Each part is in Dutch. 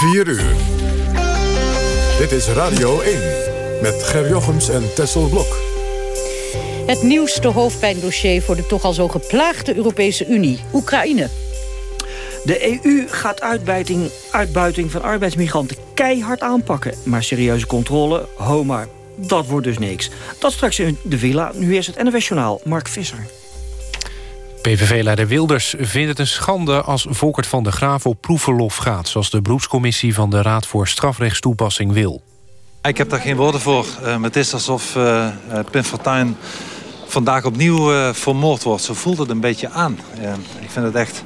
4 uur. Dit is Radio 1 met Ger Jochems en Tessel Blok. Het nieuwste hoofdpijndossier voor de toch al zo geplaagde Europese Unie. Oekraïne. De EU gaat uitbuiting, uitbuiting van arbeidsmigranten keihard aanpakken. Maar serieuze controle, ho maar, dat wordt dus niks. Dat straks in de villa. Nu is het NWS Journaal. Mark Visser. PVV-leider Wilders vindt het een schande als Volkert van der Graaf op proefverlof gaat... zoals de beroepscommissie van de Raad voor Strafrechtstoepassing wil. Ik heb daar geen woorden voor. Uh, het is alsof uh, Pim Fortuyn vandaag opnieuw uh, vermoord wordt. Zo voelt het een beetje aan. ik vind het echt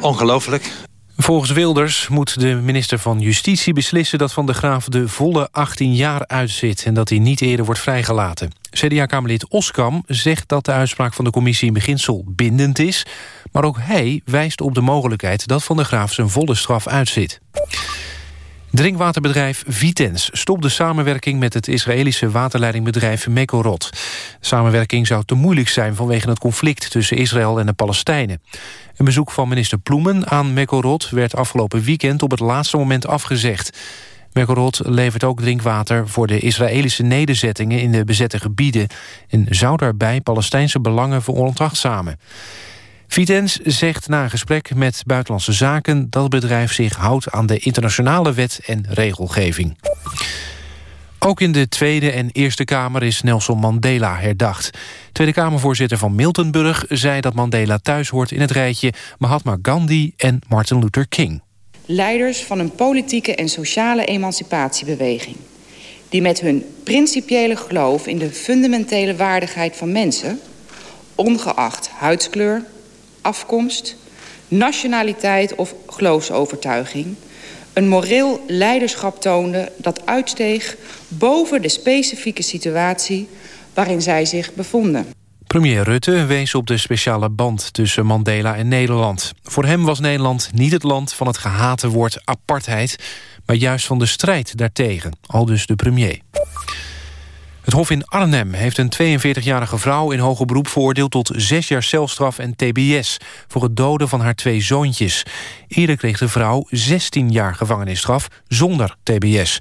ongelooflijk. Volgens Wilders moet de minister van Justitie beslissen... dat Van der Graaf de volle 18 jaar uitzit... en dat hij niet eerder wordt vrijgelaten. CDA-kamerlid Oskam zegt dat de uitspraak van de commissie... in beginsel bindend is, maar ook hij wijst op de mogelijkheid... dat Van der Graaf zijn volle straf uitzit. Drinkwaterbedrijf Vitens stopt de samenwerking met het Israëlische waterleidingbedrijf Mekorot. Samenwerking zou te moeilijk zijn vanwege het conflict tussen Israël en de Palestijnen. Een bezoek van minister Ploemen aan Mekorot werd afgelopen weekend op het laatste moment afgezegd. Mekorot levert ook drinkwater voor de Israëlische nederzettingen in de bezette gebieden en zou daarbij Palestijnse belangen veronachtzamen. Vitens zegt na een gesprek met Buitenlandse Zaken... dat het bedrijf zich houdt aan de internationale wet en regelgeving. Ook in de Tweede en Eerste Kamer is Nelson Mandela herdacht. Tweede Kamervoorzitter van Miltenburg zei dat Mandela thuis hoort in het rijtje Mahatma Gandhi en Martin Luther King. Leiders van een politieke en sociale emancipatiebeweging... die met hun principiële geloof in de fundamentele waardigheid van mensen... ongeacht huidskleur, afkomst, nationaliteit of geloofsovertuiging... een moreel leiderschap toonde dat uitsteeg boven de specifieke situatie waarin zij zich bevonden. Premier Rutte wees op de speciale band tussen Mandela en Nederland. Voor hem was Nederland niet het land van het gehate woord apartheid... maar juist van de strijd daartegen, al dus de premier. Het Hof in Arnhem heeft een 42-jarige vrouw in hoger beroep veroordeeld tot zes jaar celstraf en tbs voor het doden van haar twee zoontjes. Eerder kreeg de vrouw 16 jaar gevangenisstraf zonder tbs.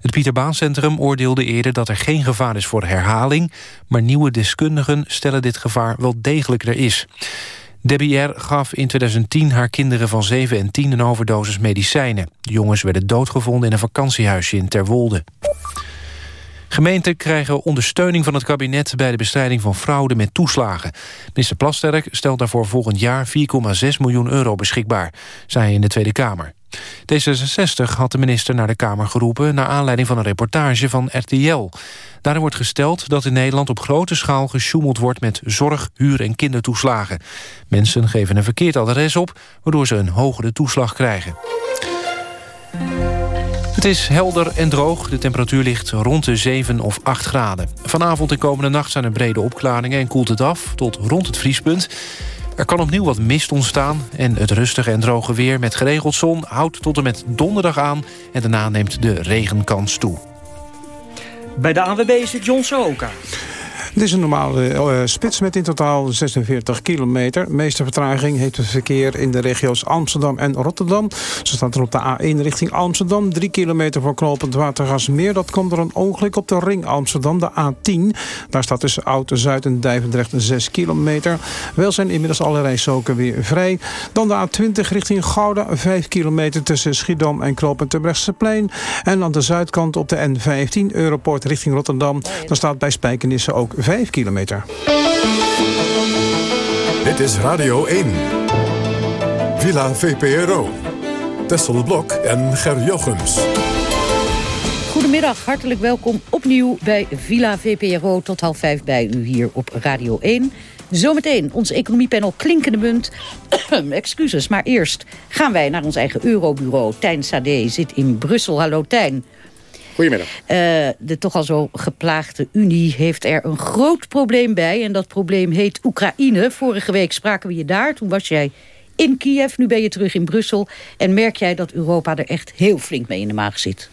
Het Pieter Baan Centrum oordeelde eerder dat er geen gevaar is voor herhaling... maar nieuwe deskundigen stellen dit gevaar wel degelijk er is. Debbie R. gaf in 2010 haar kinderen van 7 en 10 een overdosis medicijnen. De jongens werden doodgevonden in een vakantiehuisje in Terwolde. Gemeenten krijgen ondersteuning van het kabinet... bij de bestrijding van fraude met toeslagen. Minister Plasterk stelt daarvoor volgend jaar 4,6 miljoen euro beschikbaar... zei hij in de Tweede Kamer. D66 had de minister naar de Kamer geroepen... naar aanleiding van een reportage van RTL. Daarin wordt gesteld dat in Nederland op grote schaal... gesjoemeld wordt met zorg, huur- en kindertoeslagen. Mensen geven een verkeerd adres op... waardoor ze een hogere toeslag krijgen. Het is helder en droog. De temperatuur ligt rond de 7 of 8 graden. Vanavond en komende nacht zijn er brede opklaringen... en koelt het af tot rond het vriespunt. Er kan opnieuw wat mist ontstaan. En het rustige en droge weer met geregeld zon... houdt tot en met donderdag aan. En daarna neemt de regenkans toe. Bij de ANWB is het John Sohoka. Dit is een normale uh, spits met in totaal 46 kilometer. De meeste vertraging heeft het verkeer in de regio's Amsterdam en Rotterdam. Zo staat er op de A1 richting Amsterdam. 3 kilometer voor knooppunt Watergasmeer. Dat komt door een ongeluk op de ring Amsterdam, de A10. Daar staat tussen Oud-Zuid en Dijvendrecht 6 kilometer. Wel zijn inmiddels alle rijstroken weer vrij. Dan de A20 richting Gouda. 5 kilometer tussen Schiedam en knooppunt Terbrechtseplein. En aan de zuidkant op de N15 Europort richting Rotterdam. Dan staat bij Spijkenisse ook 5 kilometer. Dit is Radio 1. Villa VPRO. Tessel Blok en Ger Jochems. Goedemiddag, hartelijk welkom opnieuw bij Villa VPRO. Tot half vijf bij u hier op Radio 1. Zometeen ons economiepanel Klinkende Munt. Excuses, maar eerst gaan wij naar ons eigen eurobureau. Tijn Sade zit in Brussel. Hallo Tijn. Goedemiddag. Uh, de toch al zo geplaagde Unie heeft er een groot probleem bij. En dat probleem heet Oekraïne. Vorige week spraken we je daar. Toen was jij in Kiev. Nu ben je terug in Brussel. En merk jij dat Europa er echt heel flink mee in de maag zit?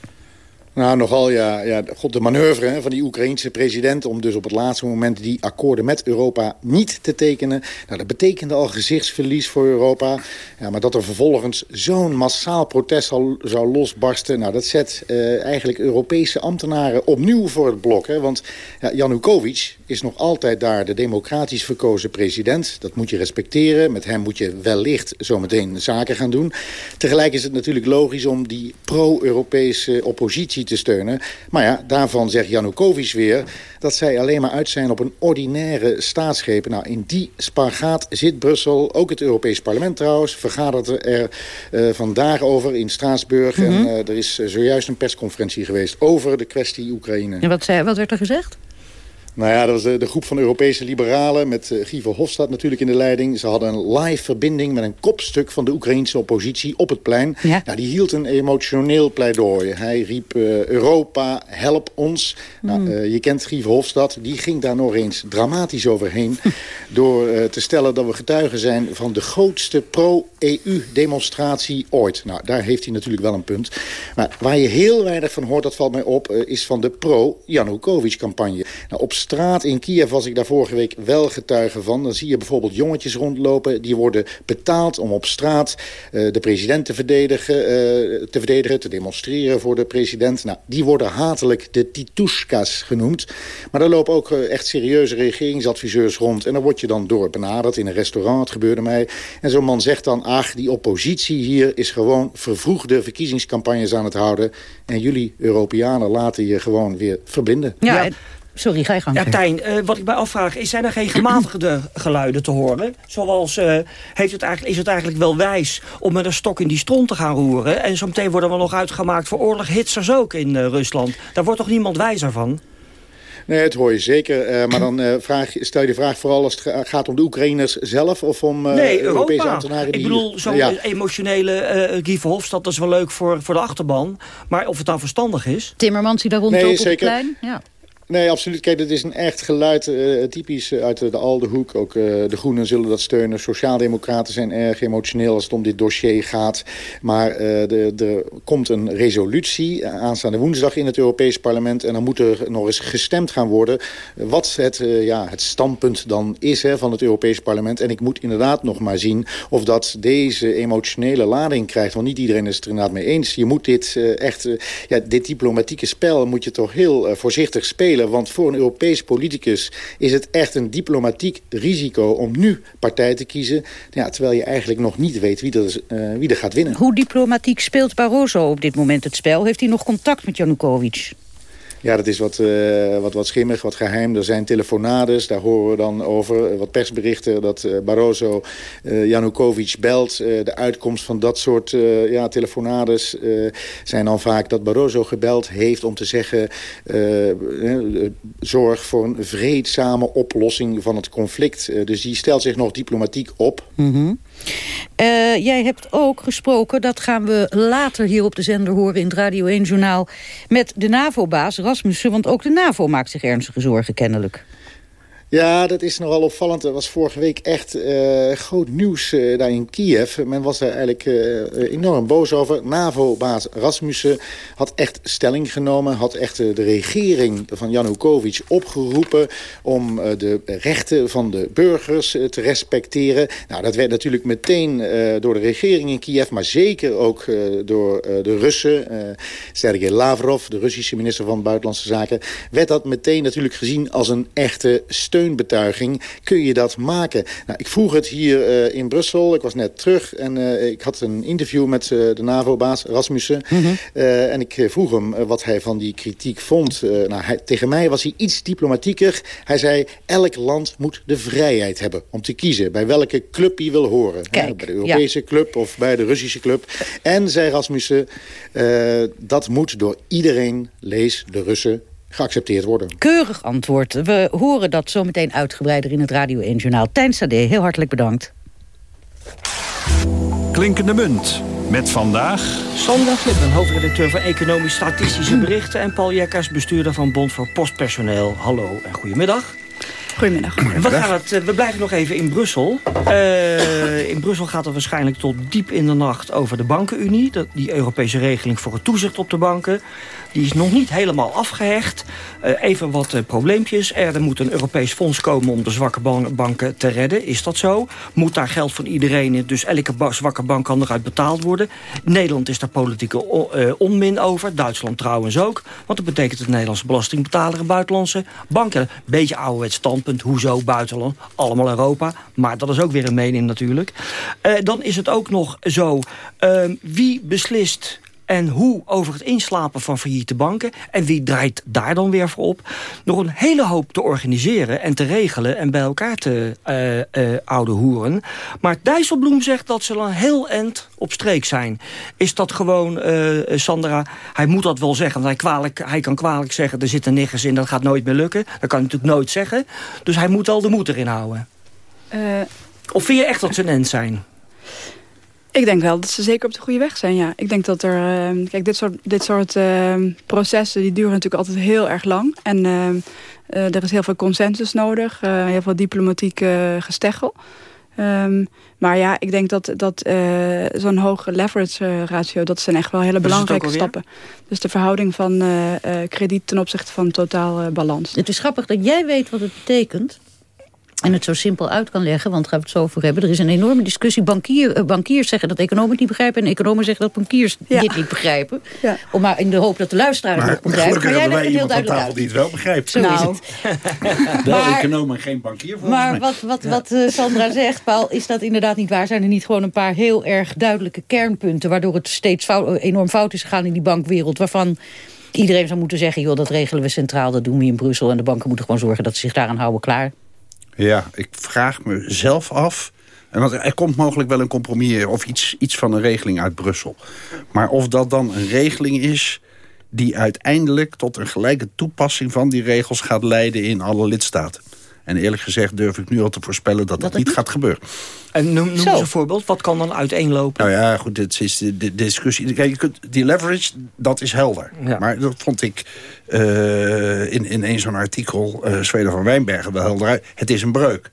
Nou, nogal ja. ja God, de manoeuvre van die Oekraïense president... om dus op het laatste moment die akkoorden met Europa niet te tekenen. Nou, dat betekende al gezichtsverlies voor Europa. Ja, maar dat er vervolgens zo'n massaal protest al zou losbarsten... nou, dat zet uh, eigenlijk Europese ambtenaren opnieuw voor het blok. Hè, want ja, Janukovic is nog altijd daar de democratisch verkozen president. Dat moet je respecteren. Met hem moet je wellicht zometeen zaken gaan doen. Tegelijk is het natuurlijk logisch om die pro-Europese oppositie te steunen. Maar ja, daarvan zegt Janukovic weer dat zij alleen maar uit zijn op een ordinaire staatsgreep. Nou, in die spagaat zit Brussel, ook het Europees Parlement trouwens... vergadert er uh, vandaag over in Straatsburg. En uh, er is zojuist een persconferentie geweest over de kwestie Oekraïne. En wat, zei, wat werd er gezegd? Nou ja, dat was de, de, groep van Europese liberalen met uh, Guy Verhofstadt natuurlijk in de leiding. Ze hadden een live verbinding met een kopstuk van de Oekraïnse oppositie op het plein. Ja. Nou, die hield een emotioneel pleidooi. Hij riep uh, Europa, help ons. Mm. Nou, uh, je kent Guy Verhofstadt, die ging daar nog eens dramatisch overheen... door te stellen dat we getuigen zijn van de grootste pro-EU-demonstratie ooit. Nou, daar heeft hij natuurlijk wel een punt. Maar waar je heel weinig van hoort, dat valt mij op... is van de pro-Janukovic-campagne. Nou, op straat in Kiev was ik daar vorige week wel getuige van. Dan zie je bijvoorbeeld jongetjes rondlopen. Die worden betaald om op straat uh, de president te verdedigen, uh, te verdedigen, te demonstreren voor de president. Nou, die worden hatelijk de titushkas genoemd. Maar daar lopen ook uh, echt serieuze regeringsadviseurs rond. En daar word je dan door benaderd in een restaurant. Het gebeurde mij. En zo'n man zegt dan, ach, die oppositie hier is gewoon vervroegde verkiezingscampagnes aan het houden. En jullie Europeanen laten je gewoon weer verbinden. Ja, ja. Sorry, ga je gang. Ja, Tijn, uh, wat ik mij afvraag, is, zijn er geen gematigde geluiden te horen? Zoals, uh, heeft het eigenlijk, is het eigenlijk wel wijs om met een stok in die stront te gaan roeren? En zometeen worden we nog uitgemaakt voor oorloghitsers ook in uh, Rusland. Daar wordt toch niemand wijzer van? Nee, dat hoor je zeker. Uh, maar dan uh, vraag, stel je de vraag vooral als het gaat om de Oekraïners zelf... of om uh, nee, Europese Europa. ambtenaren die... Ik bedoel, zo'n ja. emotionele uh, Guy Verhofstadt... dat is wel leuk voor, voor de achterban. Maar of het dan verstandig is... Timmermans die daar rondloopt nee, op het plein. Ja. Nee, absoluut. Kijk, dit is een echt geluid, uh, typisch uit de, de Aldehoek. Ook uh, de Groenen zullen dat steunen. Sociaaldemocraten zijn erg emotioneel als het om dit dossier gaat. Maar er komt een resolutie aanstaande woensdag in het Europees Parlement. En dan moet er nog eens gestemd gaan worden wat het, ja, het standpunt dan is hè, van het Europees Parlement. En ik moet inderdaad nog maar zien of dat deze emotionele lading krijgt. Want niet iedereen is het er inderdaad mee eens. Je moet dit echt, ja, dit diplomatieke spel moet je toch heel voorzichtig spelen want voor een Europees politicus is het echt een diplomatiek risico... om nu partij te kiezen, ja, terwijl je eigenlijk nog niet weet wie er, uh, wie er gaat winnen. Hoe diplomatiek speelt Barroso op dit moment het spel? Heeft hij nog contact met Janukovic? Ja, dat is wat, uh, wat, wat schimmig, wat geheim. Er zijn telefonades, daar horen we dan over. Wat persberichten dat uh, Barroso uh, Janukovic belt. de uitkomst van dat soort ja, telefonades zijn dan vaak dat Barroso gebeld heeft... om te zeggen, zorg voor een vreedzame oplossing van het conflict. dus die stelt zich nog diplomatiek op. -hmm. Uh, jij hebt ook gesproken, dat gaan we later hier op de zender horen... in het Radio 1-journaal met de NAVO-baas Rasmussen... want ook de NAVO maakt zich ernstige zorgen kennelijk. Ja, dat is nogal opvallend. Er was vorige week echt uh, groot nieuws uh, daar in Kiev. Men was er eigenlijk uh, enorm boos over. NAVO-baas Rasmussen had echt stelling genomen. Had echt de regering van Janukovic opgeroepen... om de rechten van de burgers te respecteren. Nou, dat werd natuurlijk meteen door de regering in Kiev... maar zeker ook door de Russen. Sergei Lavrov, de Russische minister van Buitenlandse Zaken... werd dat meteen natuurlijk gezien als een echte steun steunbetuiging kun je dat maken. Nou, ik vroeg het hier uh, in Brussel. Ik was net terug en uh, ik had een interview met uh, de NAVO-baas Rasmussen. Mm -hmm. en ik vroeg hem wat hij van die kritiek vond. nou, hij, tegen mij was hij iets diplomatieker. Hij zei, elk land moet de vrijheid hebben om te kiezen... bij welke club hij wil horen. Kijk, bij de Europese ja. club of bij de Russische club. En, zei Rasmussen, dat moet door iedereen, lees de Russen geaccepteerd worden. Keurig antwoord. We horen dat zometeen uitgebreider in het Radio 1 Journaal. Tijn Sade, heel hartelijk bedankt. Klinkende munt. Met vandaag... Sandra Flippen, hoofdredacteur van Economisch-Statistische Berichten... en Paul Jekkers, bestuurder van Bond voor Postpersoneel. Hallo en goedemiddag. Goedemiddag. We, gaan het, we blijven nog even in Brussel. in Brussel gaat het waarschijnlijk tot diep in de nacht over de bankenunie. Die Europese regeling voor het toezicht op de banken. Die is nog niet helemaal afgehecht. Uh, even wat uh, probleempjes. Er, er, moet een Europees fonds komen om de zwakke banken te redden. Is dat zo? Moet daar geld van iedereen in? Dus elke zwakke bank kan eruit betaald worden. Nederland is daar politieke uh, onmin over. Duitsland trouwens ook. Want dat betekent dat Nederlandse belastingbetaler en buitenlandse banken. Beetje ouderwets Hoezo buitenland? Allemaal Europa. Maar dat is ook weer een mening natuurlijk. dan is het ook nog zo. Ehm, wie beslist en hoe over het inslapen van failliete banken. En wie draait daar dan weer voor op? Nog een hele hoop te organiseren en te regelen... en bij elkaar te uh, uh, oude hoeren. Maar Dijsselbloem zegt dat ze een heel end op streek zijn. Is dat gewoon, uh, Sandra... hij moet dat wel zeggen, want hij, kwalijk, hij kan kwalijk zeggen... er zitten niggers in, dat gaat nooit meer lukken. Dat kan hij natuurlijk nooit zeggen. Dus hij moet al de moed erin houden. of vind je echt dat ze een end zijn? Ik denk wel dat ze zeker op de goede weg zijn, ja. Ik denk dat er... Uh, kijk, dit soort, dit soort uh, processen die duren natuurlijk altijd heel erg lang. En uh, er is heel veel consensus nodig. heel veel diplomatiek gesteggel. Um, maar ja, ik denk dat, dat zo'n hoge leverage ratio... dat zijn echt wel hele belangrijke stappen. Dus de verhouding van krediet ten opzichte van totaal balans. Het is grappig dat jij weet wat het betekent en het zo simpel uit kan leggen, want daar gaan we het zo over hebben. Er is een enorme discussie. Bankier, uh, bankiers zeggen dat economen het niet begrijpen... en economen zeggen dat bankiers dit niet begrijpen. Ja. Om maar in de hoop dat de luisteraar het nog begrijpt. Maar jij hebben wij iemand aan tafel die het wel begrijpt. Zo nou. is het. wel maar, econoom en geen bankier Maar mij. wat, wat, wat uh, Sandra zegt, Paul, is dat inderdaad niet waar? Zijn er niet gewoon een paar heel erg duidelijke kernpunten... waardoor het steeds fout, enorm fout is gegaan in die bankwereld... waarvan iedereen zou moeten zeggen... joh, dat regelen we centraal, dat doen we in Brussel... en de banken moeten gewoon zorgen dat ze zich daaraan houden, klaar. Ja, ik vraag me zelf af... En er komt mogelijk wel een compromis of iets, iets van een regeling uit Brussel. Maar of dat dan een regeling is die uiteindelijk tot een gelijke toepassing van die regels gaat leiden in alle lidstaten. En eerlijk gezegd durf ik nu al te voorspellen dat dat, niet gaat gebeuren. En noem, noem eens een voorbeeld. Wat kan dan uiteenlopen? Nou ja, goed, dit is de, de discussie. Kijk, je kunt, die leverage, dat is helder. Maar dat vond ik uh, in, in een zo'n artikel... Uh, Zweden van Wijnbergen wel helder uit. Het is een breuk.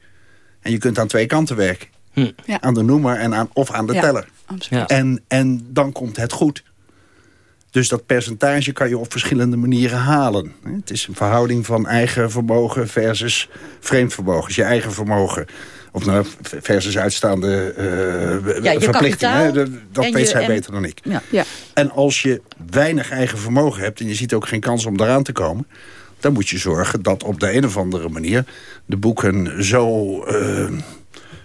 En je kunt aan twee kanten werken. Hm. Ja. Aan de noemer en aan, of aan de ja, teller. Absoluut. En, en dan komt het goed. Dus dat percentage kan je op verschillende manieren halen. Het is een verhouding van eigen vermogen versus vreemd vermogen. Dus je eigen vermogen of nou, versus uitstaande uh, ja, verplichtingen. Dat weet zij beter dan ik. Ja. Ja. En als je weinig eigen vermogen hebt... en je ziet ook geen kans om daaraan te komen... dan moet je zorgen dat op de een of andere manier... de boeken zo... Uh,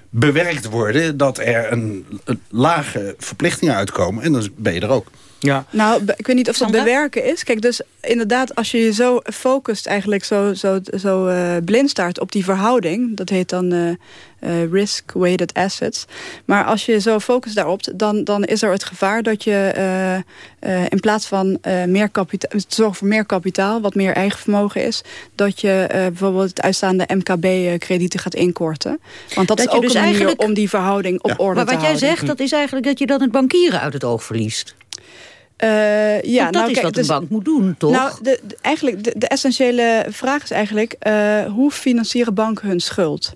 bewerkt worden dat er een, een lage verplichtingen uitkomen. En dan ben je er ook. Ja. Nou, ik weet niet of dat bewerken is. Kijk, dus inderdaad, als je je zo focust, eigenlijk zo, zo, zo uh, blind staart op die verhouding, dat heet dan uh, uh, risk-weighted assets. Maar als je zo focust daarop, dan, dan is er het gevaar dat je in plaats van meer kapitaal, zorgen voor meer kapitaal, wat meer eigen vermogen is, dat je bijvoorbeeld het uitstaande MKB-kredieten gaat inkorten. Want dat, is ook dus een manier om die verhouding op orde te houden. Maar wat jij zegt, dat is eigenlijk dat je dan het bankieren uit het oog verliest. Uh, ja, dat nou, is wat dus, een bank moet doen, toch? Nou, de, eigenlijk, de, de, essentiële vraag is eigenlijk... Uh, hoe financieren banken hun schuld?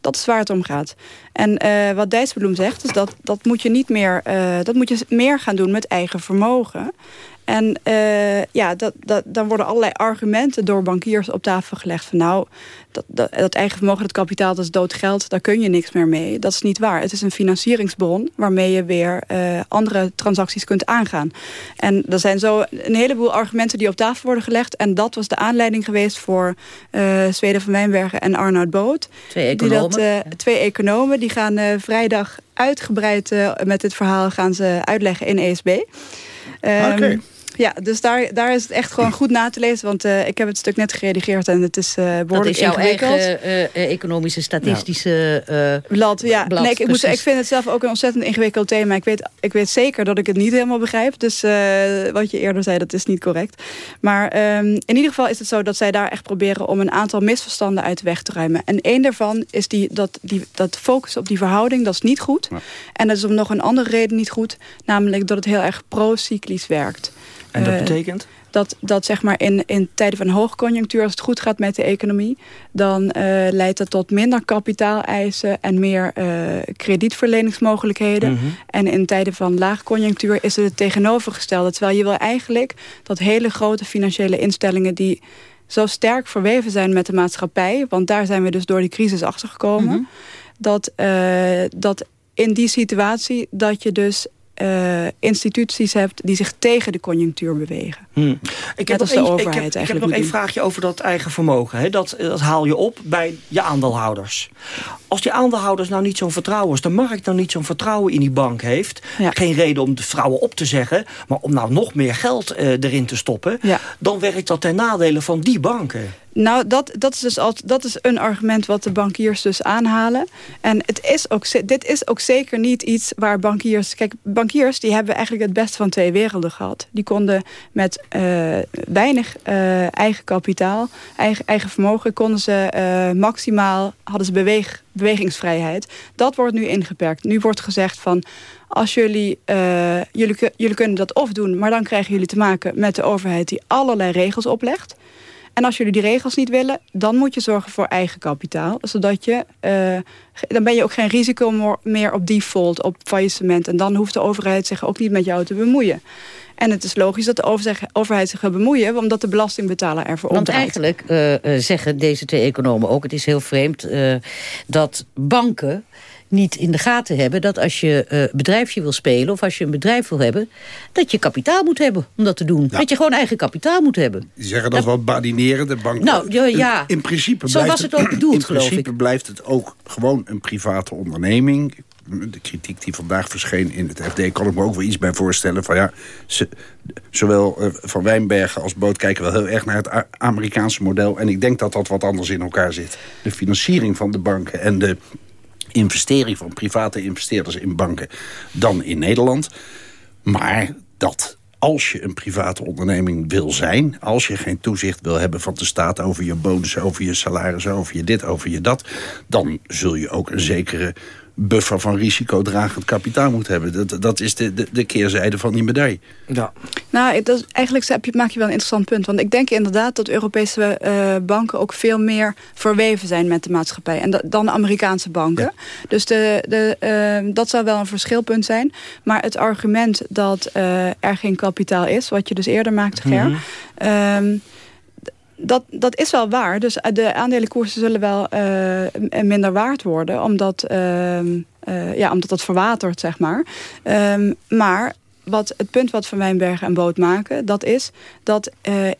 Dat is waar het om gaat. En uh, wat Dijsselbloem zegt, is dat, dat moet je niet meer... dat moet je meer gaan doen met eigen vermogen. En uh, ja, dat, dat, dan worden allerlei argumenten door bankiers op tafel gelegd. Van nou, dat, dat, dat eigen vermogen, dat kapitaal, dat is dood geld. Daar kun je niks meer mee. Dat is niet waar. Het is een financieringsbron waarmee je weer uh, andere transacties kunt aangaan. En er zijn zo een heleboel argumenten die op tafel worden gelegd. En dat was de aanleiding geweest voor uh, Zweden van Wijnbergen en Arnoud Boot. Twee economen. Die dat, twee economen. Die gaan vrijdag uitgebreid met dit verhaal gaan ze uitleggen in ESB. Um, Oké. Okay. Ja, dus daar, daar is het echt gewoon goed na te lezen. Want uh, ik heb het stuk net geredigeerd en het is uh, behoorlijk Dat is jouw eigen uh, economische, statistische blad. Ja, blad, nee, ik, ik, moet, ik vind het zelf ook een ontzettend ingewikkeld thema. Ik weet, ik weet zeker dat ik het niet helemaal begrijp. Dus wat je eerder zei, dat is niet correct. Maar um, in ieder geval is het zo dat zij daar echt proberen... om een aantal misverstanden uit de weg te ruimen. En één daarvan is die, dat, die, dat focus op die verhouding, dat is niet goed. Ja. En dat is om nog een andere reden niet goed. Namelijk dat het heel erg pro-cyclisch werkt. En dat betekent? dat, dat zeg maar in, in tijden van hoogconjunctuur, als het goed gaat met de economie, dan leidt dat tot minder kapitaaleisen en meer kredietverleningsmogelijkheden. Mhm. En in tijden van laagconjunctuur is het het tegenovergestelde. Terwijl je wil eigenlijk dat hele grote financiële instellingen die zo sterk verweven zijn met de maatschappij... want daar zijn we dus door die crisis achtergekomen... Mm dat, uh, dat in die situatie dat je dus uh, instituties hebt die zich tegen de conjunctuur bewegen. Hmm. Ik heb als de overheid ik heb, eigenlijk. Ik heb nog één vraagje over dat eigen vermogen. Hè. Dat, dat haal je op bij je aandeelhouders. Als die aandeelhouders nou niet zo'n vertrouwen... als de markt nou niet zo'n vertrouwen in die bank heeft... geen reden om de vrouwen op te zeggen... maar om nou nog meer geld uh, erin te stoppen... dan werkt dat ten nadele van die banken. Nou, dat, dat, is dus altijd, dat is een argument wat de bankiers dus aanhalen. En het is ook, dit is ook zeker niet iets waar bankiers... Kijk, bankiers die hebben eigenlijk het beste van twee werelden gehad. Die konden met uh, weinig uh, eigen kapitaal, eigen, eigen vermogen... konden ze uh, maximaal, hadden ze bewegingsvrijheid. Dat wordt nu ingeperkt. Nu wordt gezegd van... Als jullie, jullie, jullie kunnen dat of doen, maar dan krijgen jullie te maken met de overheid die allerlei regels oplegt. En als jullie die regels niet willen, dan moet je zorgen voor eigen kapitaal. Zodat je, uh, dan ben je ook geen risico meer op default, op faillissement. En dan hoeft de overheid zich ook niet met jou te bemoeien. En het is logisch dat de overheid zich gaat bemoeien... omdat de belastingbetaler ervoor Want eigenlijk uh, zeggen deze twee economen ook... het is heel vreemd uh, dat banken niet in de gaten hebben... dat als je uh, bedrijfje wil spelen of als je een bedrijf wil hebben... dat je kapitaal moet hebben om dat te doen. Dat je gewoon eigen kapitaal moet hebben. Die zeggen dat, wel badinerende banken. Nou, ja, ja. In, principe Zo was het ook bedoeld, geloof ik. In principe blijft het ook gewoon een private onderneming de kritiek die vandaag verscheen in het FD... kan ik me ook wel iets bij voorstellen. Van ja, ze, zowel uh, Van Wijnbergen als Boot kijken wel heel erg naar het Amerikaanse model. En ik denk dat dat wat anders in elkaar zit. De financiering van de banken en de investering van private investeerders in banken dan in Nederland. Maar dat als je een private onderneming wil zijn... als je geen toezicht wil hebben van de staat over je bonus... over je salaris, over je dit, over je dat... dan zul je ook een zekere buffer van risicodragend kapitaal moet hebben. Dat, dat is de, de, de keerzijde van die medaille. Ja. Nou, dat, eigenlijk heb je, maak je wel een interessant punt. Want ik denk inderdaad dat Europese uh, banken ook veel meer verweven zijn met de maatschappij. En dan de Amerikaanse banken. Dus de, de, uh, dat zou wel een verschilpunt zijn. Maar het argument dat uh, er geen kapitaal is, wat je dus eerder maakte, Ger... Mm -hmm dat, dat is wel waar. Dus eh, de aandelenkoersen zullen wel uh, minder waard worden. Omdat, uh, uh, ja, omdat dat verwatert, zeg maar. Um, maar wat, het punt wat Van Wijnbergen en Boot maken... dat is dat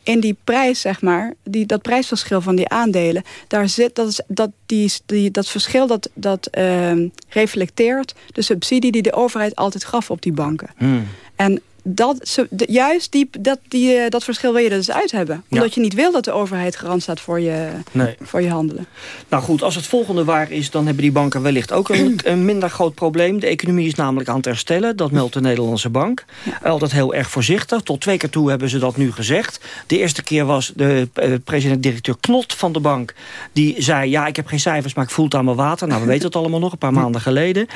in die prijs, zeg maar... Die, dat prijsverschil van die aandelen... daar zit dat, is, dat, die, die, dat verschil dat, dat ehm, reflecteert... de subsidie die de overheid altijd gaf op die banken. Hmm. En dat, juist die, dat, die, eh, dat verschil wil je er dus uit hebben. Omdat je niet wil dat de overheid garant staat voor je, voor je handelen. Nou goed, als het volgende waar is... dan hebben die banken wellicht ook een, een minder groot probleem. De economie is namelijk aan het herstellen. Dat meldt de Nederlandse bank. Altijd heel erg voorzichtig. Tot twee keer toe hebben ze dat nu gezegd. De eerste keer was de uh, president-directeur Knot van de bank... die zei, ja, ik heb geen cijfers, maar ik voel het aan mijn water. Nou, we weten het allemaal nog, een paar maanden geleden.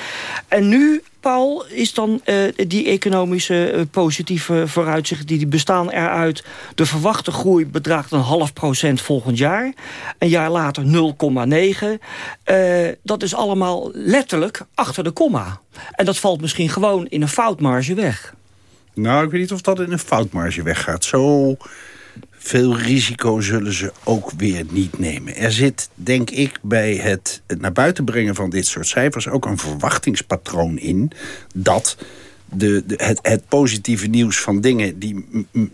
En nu Paul, is dan uh, die economische uh, positieve vooruitzichten... die bestaan eruit. De verwachte groei bedraagt een half procent volgend jaar. Een jaar later 0,9. Uh, dat is allemaal letterlijk achter de komma. En dat valt misschien gewoon in een foutmarge weg. Nou, ik weet niet of dat in een foutmarge weggaat. Zo veel risico zullen ze ook weer niet nemen. Er zit, denk ik, bij het, naar buiten brengen van dit soort cijfers... ook een verwachtingspatroon in dat... De, de, het, het, positieve nieuws van dingen die,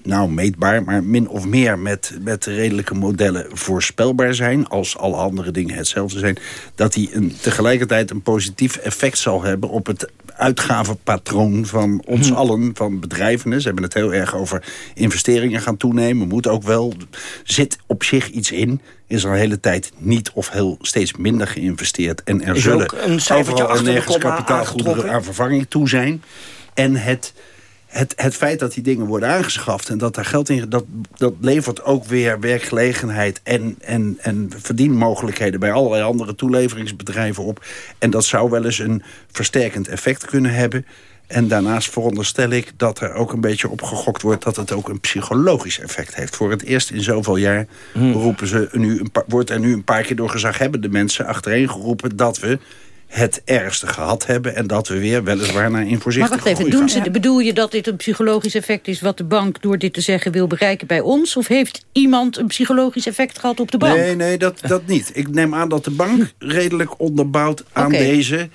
nou meetbaar... maar min of meer met, met redelijke modellen voorspelbaar zijn... als alle andere dingen hetzelfde zijn... dat die een, tegelijkertijd een positief effect zal hebben... op het uitgavenpatroon van ons hmm. allen, van bedrijven. Ze hebben het heel erg over investeringen gaan toenemen. Moet ook wel. Zit op zich iets in. Is er een hele tijd niet of heel steeds minder geïnvesteerd. En er zullen een overal nergens kapitaalgoederen aan vervanging toe zijn. En het het, het feit dat die dingen worden aangeschaft en dat daar geld in... dat, dat levert ook weer werkgelegenheid en, en, en verdienmogelijkheden... bij allerlei andere toeleveringsbedrijven op. En dat zou wel eens een versterkend effect kunnen hebben. En daarnaast veronderstel ik dat er ook een beetje op gegokt wordt... dat het ook een psychologisch effect heeft. Voor het eerst in zoveel jaar hmm. roepen ze nu een wordt er nu een paar keer door gezaghebbende mensen achtereen geroepen... dat we het ergste gehad hebben... en dat we weer weliswaar naar in voorzichtige Maar wacht even, doen ze, bedoel je dat dit een psychologisch effect is... wat de bank door dit te zeggen wil bereiken bij ons? Of heeft iemand een psychologisch effect gehad op de bank? Nee, nee, dat, dat niet. Ik neem aan dat de bank redelijk onderbouwt aan deze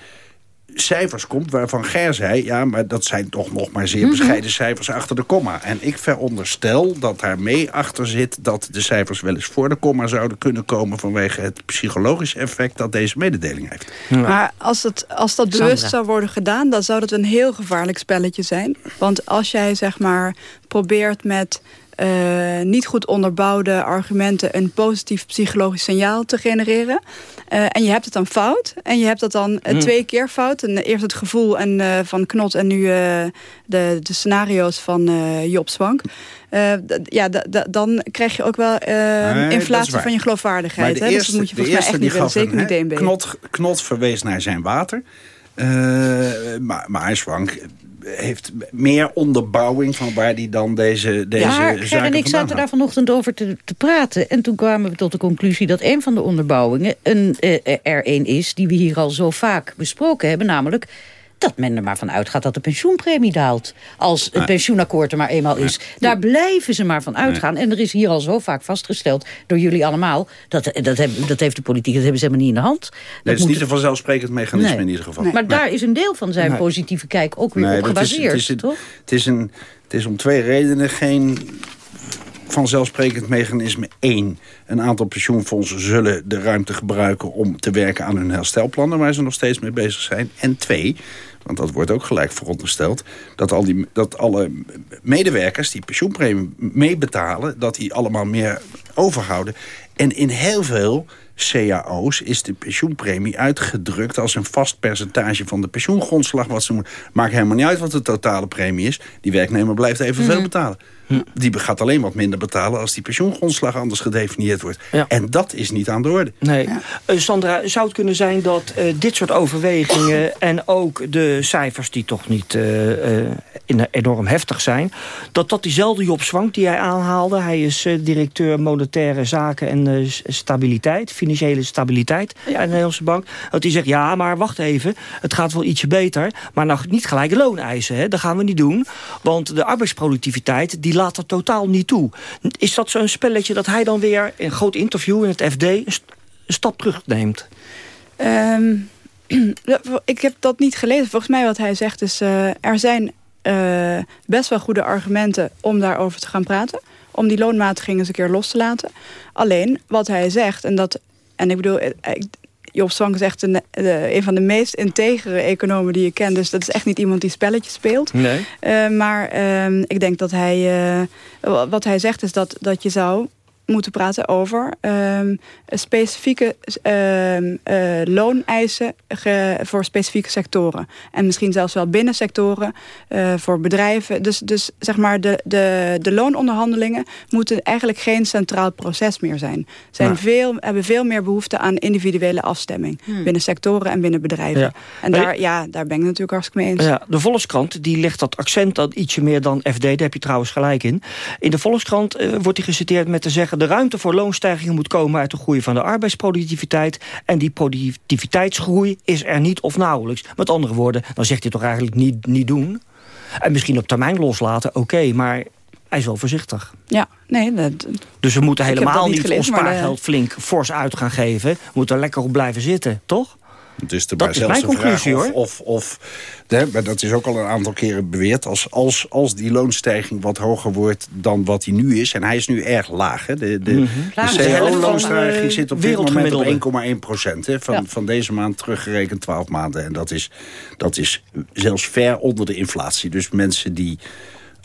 cijfers komt waarvan Ger zei... ja, maar dat zijn toch nog maar zeer mhm. bescheiden cijfers achter de komma. En ik veronderstel dat daar mee achter zit... dat de cijfers wel eens voor de komma zouden kunnen komen... vanwege het psychologische effect dat deze mededeling heeft. Maar als, het, als dat bewust zou worden gedaan... dan zou dat een heel gevaarlijk spelletje zijn. Want als jij zeg maar probeert met uh, niet goed onderbouwde argumenten een positief psychologisch signaal te genereren. Uh, en je hebt het dan fout. En je hebt dat dan uh, twee keer fout. En eerst het gevoel en, van Knot en nu de, de scenario's van Job Swank. ja, dan krijg je ook wel nee, inflatie van je geloofwaardigheid. Hè? dus dat moet je volgens mij echt niet willen. Zeker niet DNB. Knot, Knot verwees naar zijn water. Maar, maar Swank heeft meer onderbouwing van waar die dan deze, deze ja, Ger en ik zaten daar vanochtend over te, te, praten. En toen kwamen we tot de conclusie dat een van de onderbouwingen... Een, uh, er een is die we hier al zo vaak besproken hebben. Namelijk dat men er maar van uitgaat dat de pensioenpremie daalt. Als het pensioenakkoord er maar eenmaal is. Daar blijven ze maar van uitgaan. En er is hier al zo vaak vastgesteld door jullie allemaal... dat, dat, hebben, dat heeft de politiek, dat hebben ze helemaal niet in de hand. Dat is niet een vanzelfsprekend mechanisme in ieder geval. Maar daar is een deel van zijn positieve kijk ook weer op gebaseerd. Is, het, is, het, is een, het is om twee redenen geen vanzelfsprekend mechanisme. één. Een aantal pensioenfondsen zullen de ruimte gebruiken... om te werken aan hun herstelplannen... waar ze nog steeds mee bezig zijn. En twee, want dat wordt ook gelijk verondersteld... dat, al die, dat alle medewerkers die pensioenpremie meebetalen... dat die allemaal meer overhouden. En in heel veel cao's is de pensioenpremie uitgedrukt... als een vast percentage van de pensioengrondslag. Wat ze Maakt helemaal niet uit wat de totale premie is. Die werknemer blijft evenveel mm betalen. Die gaat alleen wat minder betalen als die pensioengrondslag anders gedefinieerd wordt. En dat is niet aan de orde. Nee. Uh, Sandra, zou het kunnen zijn dat uh, dit soort overwegingen... en ook de cijfers die toch niet uh, enorm heftig zijn... dat dat diezelfde Job Zwank die hij aanhaalde... hij is directeur monetaire zaken en stabiliteit... financiële stabiliteit ja. de Nederlandse Bank... dat hij zegt, ja, maar wacht even, het gaat wel ietsje beter... maar nog niet gelijk loon eisen, hè? dat gaan we niet doen. Want de arbeidsproductiviteit... die laat dat totaal niet toe. Is dat zo'n spelletje dat hij dan weer in een groot interview in het FD... een, stap terugneemt? Um, ik heb dat niet gelezen. Volgens mij wat hij zegt is... Uh, er zijn uh, best wel goede argumenten om daarover te gaan praten. Om die loonmatiging eens een keer los te laten. Alleen, wat hij zegt, en dat... En ik bedoel, Job Swank is echt een, een van de meest integere economen die je kent. Dus dat is echt niet iemand die spelletjes speelt. Nee. Uh, maar uh, ik denk dat hij... Uh, wat hij zegt is dat, dat je zou moeten praten over um, specifieke um, uh, looneisen voor specifieke sectoren. En misschien zelfs wel binnen sectoren uh, voor bedrijven. Dus, dus zeg maar de, de, de loononderhandelingen moeten eigenlijk geen centraal proces meer zijn. Zijn ja. veel, hebben veel meer behoefte aan individuele afstemming. Hmm. Binnen sectoren en binnen bedrijven. Ja. En daar, ja, daar ben ik natuurlijk hartstikke mee eens. Ja, de Volkskrant die legt dat accent dan ietsje meer dan FD. Daar heb je trouwens gelijk in. In de Volkskrant uh, wordt hij geciteerd met te zeggen de ruimte voor loonstijgingen moet komen uit de groei van de arbeidsproductiviteit. En die productiviteitsgroei is er niet of nauwelijks. Met andere woorden, dan zegt hij toch eigenlijk niet, niet doen. En misschien op termijn loslaten, oké, maar hij is wel voorzichtig. Ja, nee. Dat, dus we moeten helemaal niet, niet ons spaargeld flink fors uit gaan geven. We moeten er lekker op blijven zitten, toch? De dat is mijn conclusie, vraag of, of, of hè, maar dat is ook al een aantal keren beweerd... Als, als, als die loonstijging wat hoger wordt dan wat die nu is... en hij is nu erg laag. Hè, de de, mm -hmm. de CO-loonstijging zit op dit moment op 1,1 procent. Hè, van, ja. van deze maand teruggerekend 12 maanden. En dat is, dat is zelfs ver onder de inflatie. Dus mensen die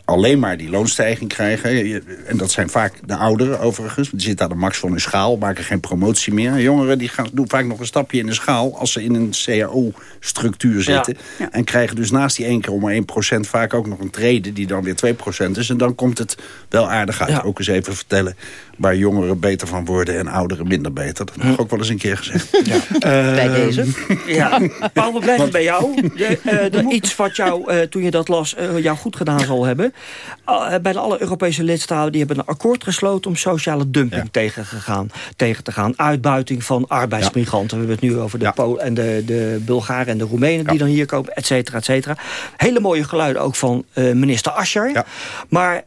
alleen maar die loonstijging krijgen. En dat zijn vaak de ouderen overigens. Die zitten aan de max van hun schaal, maken geen promotie meer. Jongeren die gaan, doen vaak nog een stapje in de schaal... als ze in een CAO-structuur zitten. En krijgen dus naast die 1 keer om 1% vaak ook nog een trede... die dan weer 2% is. En dan komt het wel aardig uit. Ook eens even vertellen waar jongeren beter van worden... en ouderen minder beter. Dat mag ook wel eens een keer gezegd. Ja. bij ehm, deze. Ja, Paul, we blijven bij jou. De, uh, iets wat jou, uh, toen je dat las, uh, jou goed gedaan zal hebben. bij de alle Europese lidstaten die hebben een akkoord gesloten... om sociale dumping tegen, gegaan, tegen te gaan. Uitbuiting van arbeidsmigranten. We hebben het nu over de Polen en de, de Bulgaren en de Roemenen... die dan hier komen, et cetera, et cetera. Hele mooie geluiden ook van minister Ascher. Maar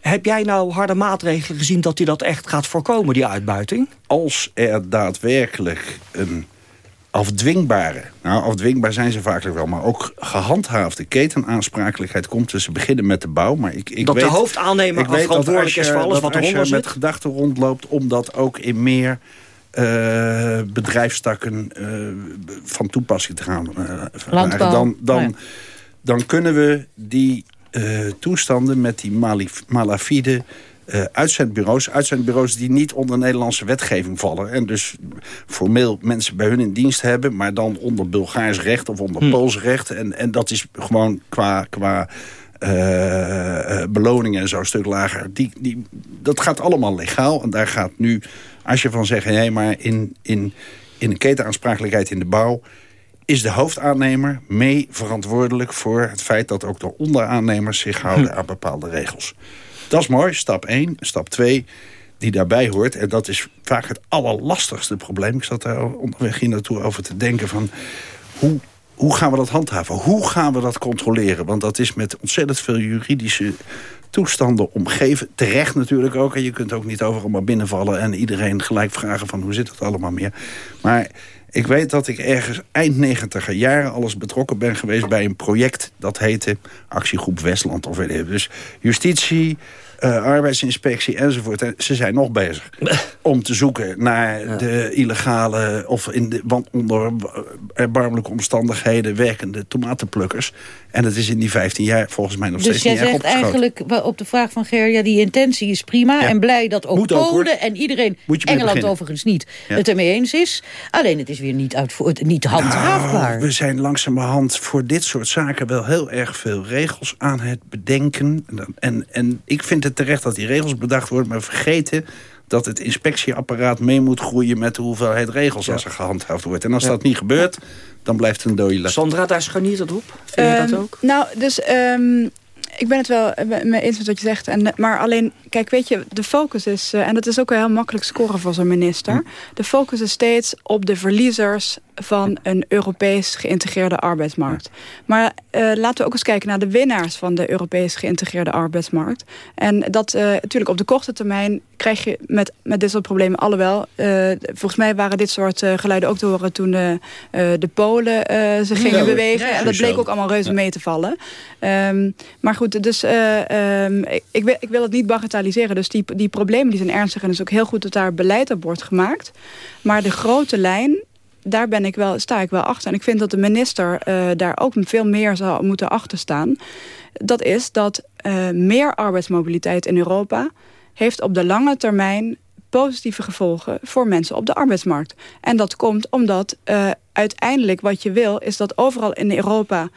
heb jij nou harde maatregelen gezien... dat hij dat echt gaat voorkomen, die uitbuiting? Als er daadwerkelijk een afdwingbare, nou afdwingbaar zijn ze vaak wel... maar ook gehandhaafde ketenaansprakelijkheid komt. Dus ze beginnen met de bouw. Maar ik, ik dat weet, de hoofdaannemer ik verantwoordelijk is voor alles wat eronder zit? met gedachten rondloopt om dat ook in meer... Uh, bedrijfstakken uh, van toepassing te gaan uh, dan, dan, dan kunnen we die toestanden met die malafide uh, uitzendbureaus. Uitzendbureaus die niet onder Nederlandse wetgeving vallen. En dus formeel mensen bij hun in dienst hebben... maar dan onder Bulgaars recht of onder hm. Pools recht. En, en dat is gewoon qua... qua uh, beloningen en zo een stuk lager. Die, die, dat gaat allemaal legaal. En daar gaat nu, als je van zegt... hé, maar in, in, in de ketenaansprakelijkheid in de bouw is de hoofdaannemer mee verantwoordelijk voor het feit dat ook de onderaannemers zich houden hm. aan bepaalde regels. Dat is mooi, stap 1. Stap 2 die daarbij hoort. En dat is vaak het allerlastigste probleem. Ik zat daar onderweg hier naartoe over te denken van... hoe, hoe gaan we dat handhaven? Hoe gaan we dat controleren? Want dat is met ontzettend veel juridische toestanden omgeven. Terecht natuurlijk ook. En je kunt ook niet overal maar binnenvallen... en iedereen gelijk vragen van hoe zit het allemaal meer. Maar ik weet dat ik ergens eind negentiger jaren alles betrokken ben geweest... bij een project dat heette Actiegroep Westland. Of. Dus justitie, uh, arbeidsinspectie enzovoort. En ze zijn nog bezig om te zoeken naar de illegale... of in de, want onder erbarmelijke omstandigheden werkende tomatenplukkers. En het is in die 15 jaar volgens mij nog dus steeds niet Dus jij zegt eigenlijk op de vraag van Ger... ja, die intentie is prima en blij dat ook Polen en iedereen... Engeland overigens niet, het ermee eens is. Alleen het is weer niet, uit, niet handhaafbaar. Nou, we zijn langzamerhand voor dit soort zaken... wel heel erg veel regels aan het bedenken. En, en ik vind het terecht dat die regels bedacht worden... maar vergeten dat het inspectieapparaat mee moet groeien... met de hoeveelheid regels als er gehandhaafd wordt. En als dat niet gebeurt, dan blijft het een dode. Sandra, daar scharniert het op. Vind je dat ehm, ook? Nou, dus... Um, ik ben het wel mee eens met wat je zegt. En, maar alleen, kijk, weet je, de focus is... Uh, en dat is ook wel heel makkelijk scoren voor zo'n minister. Hm. De focus is steeds op de verliezers van een Europees geïntegreerde arbeidsmarkt. Maar uh, laten we ook eens kijken naar de winnaars van de Europees geïntegreerde arbeidsmarkt. En dat uh, natuurlijk op de korte termijn krijg je met, met dit soort problemen alhoewel. Uh, volgens mij waren dit soort geluiden ook te horen toen de Polen zich gingen bewegen. en dat bleek ook allemaal reuze mee te vallen. Um, maar goed, dus um, ik, wil, ik wil het niet bagatelliseren. Dus die, die problemen die zijn ernstig en het is ook heel goed dat daar beleid op wordt gemaakt. Maar de grote lijn daar ben ik wel, sta ik wel achter. En ik vind dat de minister uh, daar ook veel meer zou moeten achter staan. Dat is dat uh, meer arbeidsmobiliteit in Europa... heeft op de lange termijn positieve gevolgen voor mensen op de arbeidsmarkt. En dat komt omdat uiteindelijk wat je wil... is dat overal in Europa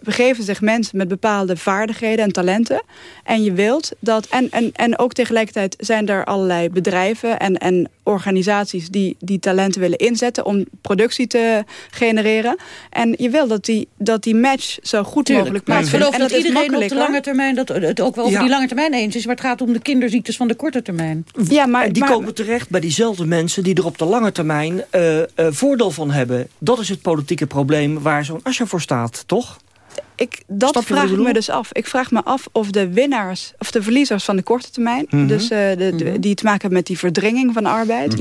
begeven zich mensen met bepaalde vaardigheden en talenten. En je wilt dat... En, en, en ook tegelijkertijd zijn er allerlei bedrijven en, en organisaties... Die, die talenten willen inzetten om productie te genereren. En je wil dat die, dat die match zo goed mogelijk plaatsvindt. Ik geloof dat, iedereen op de lange termijn... dat het ook wel over die lange termijn eens is... maar het gaat om de kinderziektes van de korte termijn. Ja, maar, en die komen terecht bij diezelfde mensen... die er op de lange termijn uh, uh, voordeel van hebben. Dat is het politieke probleem waar zo'n Asscher voor staat, toch? ik, dat vraag ik me dus af. Ik vraag me af of de winnaars, of de verliezers van de korte termijn... Mhm. dus uh, de, mhm. die te maken hebben met die verdringing van arbeid...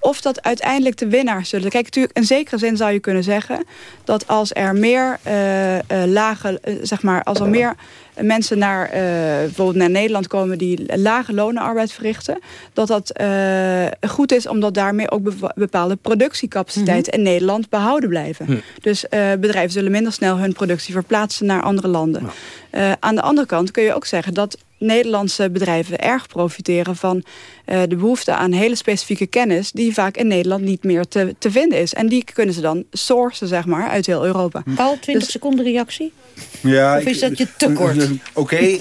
of dat uiteindelijk de winnaars zullen... Kijk, natuurlijk, in zekere zin zou je kunnen zeggen... dat als er meer uh, uh, lage, zeg maar, als er meer mensen naar, uh, bijvoorbeeld naar Nederland komen die lage lonenarbeid verrichten, dat dat uh, goed is omdat daarmee ook bepaalde productiecapaciteiten mhm. in Nederland behouden blijven. Dus uh, bedrijven zullen minder snel hun productie verplaatsen naar andere landen. Uh, aan de andere kant kun je ook zeggen dat Nederlandse bedrijven erg profiteren van uh, de behoefte aan hele specifieke kennis die vaak in Nederland niet meer te, te vinden is. En die kunnen ze dan sourcen, zeg maar, uit heel Europa. Paul, 20 dus, seconden reactie? Ja, of is dat je te kort? Oké, okay,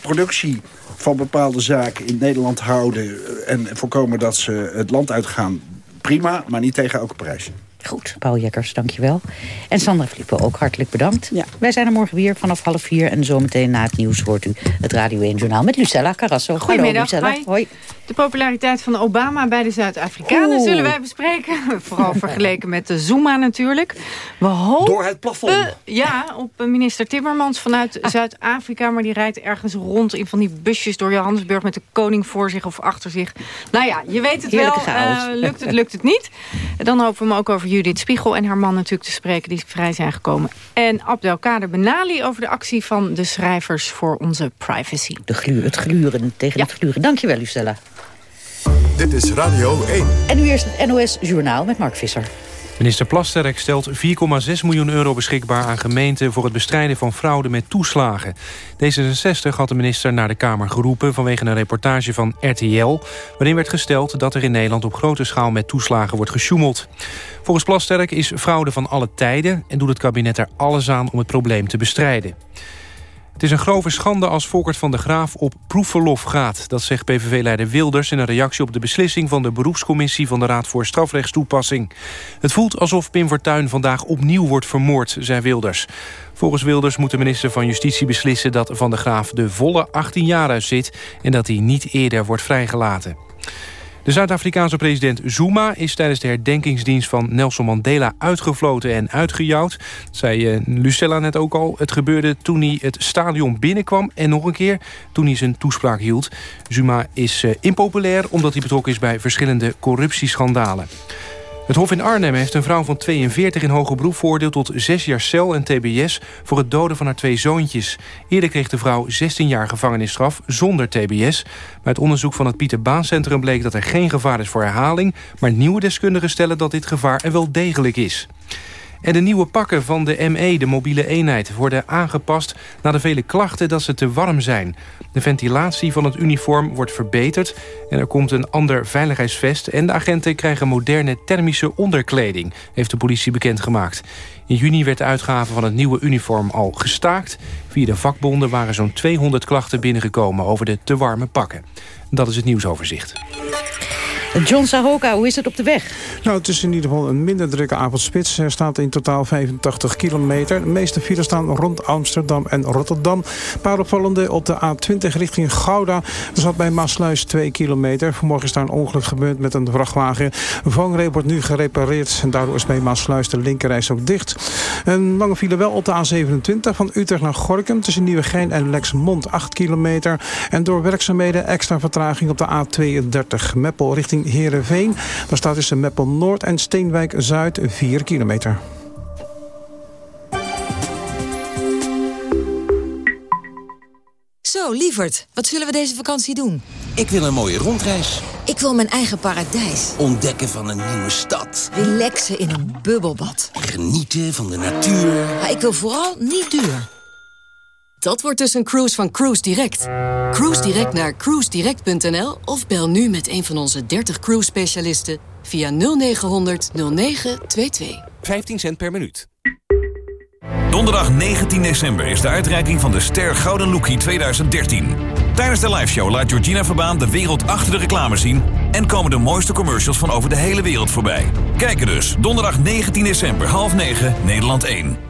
productie van bepaalde zaken in Nederland houden... en voorkomen dat ze het land uitgaan, prima, maar niet tegen elke prijs. Goed, Paul Jekkers, dankjewel. En Sandra Flippen ook hartelijk bedankt. Ja. Wij zijn er morgen weer vanaf half vier. En zometeen na het nieuws hoort u het Radio 1 Journaal met Lucella Carrasso. Goedemiddag. Hallo, Lucella. Hoi. De populariteit van Obama bij de Zuid-Afrikanen zullen wij bespreken. Vooral vergeleken met de Zuma natuurlijk. We hopen, Door het plafond. ja, op minister Timmermans vanuit ah. Zuid-Afrika. Maar die rijdt ergens rond in van die busjes door Johannesburg... met de koning voor zich of achter zich. Nou ja, je weet het wel. Uh, lukt het, lukt het niet. Dan hopen we hem ook over Judith Spiegel en haar man natuurlijk te spreken... die vrij zijn gekomen. En Abdelkader Benali over de actie van de schrijvers voor onze privacy. De gluur, het gluren tegen het gluren. Dankjewel, Lucella. Dit is Radio 1. En nu eerst het NOS Journaal met Mark Visser. Minister Plasterk stelt 4,6 miljoen euro beschikbaar aan gemeenten... voor het bestrijden van fraude met toeslagen. D66 had de minister naar de Kamer geroepen... vanwege een reportage van RTL... waarin werd gesteld dat er in Nederland op grote schaal... met toeslagen wordt gesjoemeld. Volgens Plasterk is fraude van alle tijden... en doet het kabinet er alles aan om het probleem te bestrijden. Het is een grove schande als Volkert van der Graaf op proefverlof gaat. Dat zegt PVV-leider Wilders in een reactie op de beslissing... van de beroepscommissie van de Raad voor Strafrechtstoepassing. Het voelt alsof Pim Fortuyn vandaag opnieuw wordt vermoord, zei Wilders. Volgens Wilders moet de minister van Justitie beslissen... dat Van der Graaf de volle 18 jaar uit zit... en dat hij niet eerder wordt vrijgelaten. De Zuid-Afrikaanse president Zuma is tijdens de herdenkingsdienst van Nelson Mandela uitgefloten en uitgejouwd. Dat zei uh, Lucella net ook al. Het gebeurde toen hij het stadion binnenkwam en nog een keer toen hij zijn toespraak hield. Zuma is uh, impopulair omdat hij betrokken is bij verschillende corruptieschandalen. Het Hof in Arnhem heeft een vrouw van 42 in hoger beroep veroordeeld tot 6 jaar cel en tbs voor het doden van haar twee zoontjes. Eerder kreeg de vrouw 16 jaar gevangenisstraf zonder tbs. Bij het onderzoek van het Pieter Baan Centrum bleek dat er geen gevaar is voor herhaling, maar nieuwe deskundigen stellen dat dit gevaar er wel degelijk is. En de nieuwe pakken van de ME, de mobiele eenheid, worden aangepast na de vele klachten dat ze te warm zijn. De ventilatie van het uniform wordt verbeterd en er komt een ander veiligheidsvest... en de agenten krijgen moderne thermische onderkleding, heeft de politie bekendgemaakt. In juni werd de uitgave van het nieuwe uniform al gestaakt. Via de vakbonden waren zo'n 200 klachten binnengekomen over de te warme pakken. Dat is het nieuwsoverzicht. John Sahoka, hoe is het op de weg? Nou, het is in ieder geval een minder drukke avondspits. Er staat in totaal 85 kilometer. De meeste files staan rond Amsterdam en Rotterdam. Een paar opvallende op de A20 richting Gouda. Er zat bij Maasluis 2 kilometer. Vanmorgen is daar een ongeluk gebeurd met een vrachtwagen. Een vangrail wordt nu gerepareerd. En daardoor is bij Maasluis de linkerreis ook dicht. Een lange file wel op de A27 van Utrecht naar Gorkum. Tussen Nieuwegein en Lexmond 8 kilometer. En door werkzaamheden extra vertraging op de A32 Meppel richting richting Heerenveen. Daar staat tussen Meppel Noord en Steenwijk Zuid 4 kilometer. Zo, lieverd, wat zullen we deze vakantie doen? Ik wil een mooie rondreis. Ik wil mijn eigen paradijs. Ontdekken van een nieuwe stad. Relaxen in een bubbelbad. Genieten van de natuur. Maar ik wil vooral niet duur. Dat wordt dus een cruise van Cruise Direct. Cruise Direct naar cruisedirect.nl of bel nu met een van onze 30 cruise specialisten via 0900 0922. 15 cent per minuut. Donderdag 19 december is de uitreiking van de Ster Gouden Lookie 2013. Tijdens de liveshow laat Georgina Verbaan de wereld achter de reclame zien... en komen de mooiste commercials van over de hele wereld voorbij. Kijken dus, donderdag 19 december, half 9, Nederland 1.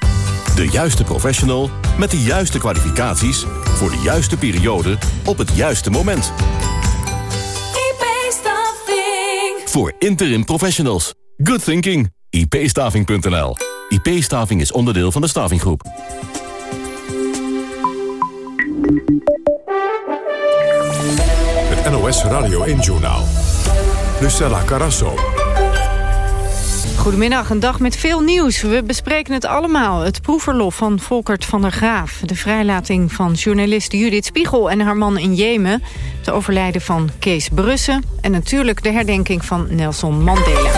De juiste professional met de juiste kwalificaties... voor de juiste periode op het juiste moment. IP-staving. Voor interim professionals. Good thinking. ipstaving.nl. IP-staving is onderdeel van de Stavinggroep. Het NOS Radio 1-journaal. Lucella Carasso. Goedemiddag, een dag met veel nieuws. We bespreken het allemaal. Het proefverlof van Volkert van der Graaf. De vrijlating van journaliste Judith Spiegel en haar man in Jemen. Het overlijden van Kees Brussen. En natuurlijk de herdenking van Nelson Mandela.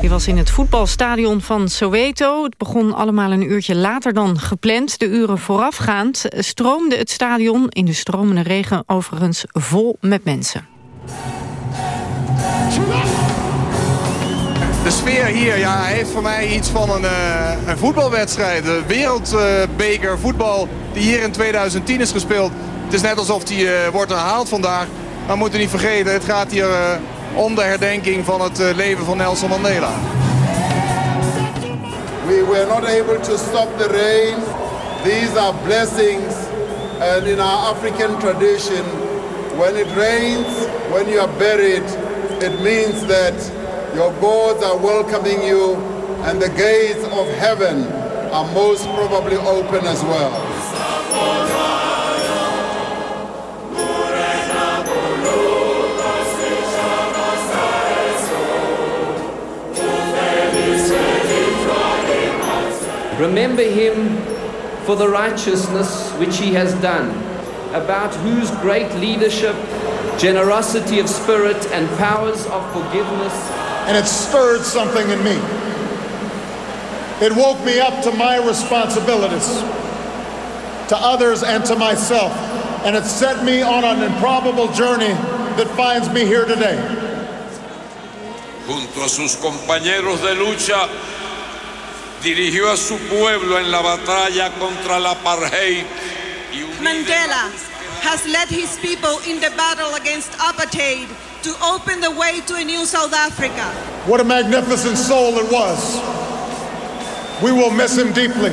Die was in het voetbalstadion van Soweto. Het begon allemaal een uurtje later dan gepland. De uren voorafgaand stroomde het stadion in de stromende regen overigens vol met mensen. De sfeer hier ja, heeft voor mij iets van een, uh, een voetbalwedstrijd. De wereldbeker voetbal die hier in 2010 is gespeeld. Het is net alsof die uh, wordt herhaald vandaag. Maar we moeten niet vergeten, het gaat hier uh, om de herdenking van het leven van Nelson Mandela. We were not able to stop the rain. These are blessings. And in our African tradition, when it rains, when you are buried, it means that your gods are welcoming you and the gates of heaven are most probably open as well. Remember him for the righteousness which he has done, about whose great leadership, generosity of spirit, and powers of forgiveness and it stirred something in me. It woke me up to my responsibilities, to others and to myself, and it set me on an improbable journey that finds me here today. Junto a sus compañeros de lucha, dirigió a su pueblo en la batalla contra la apartheid. Mandela has led his people in the battle against apartheid to open the way to a new South Africa. What a magnificent soul it was. We will miss him deeply.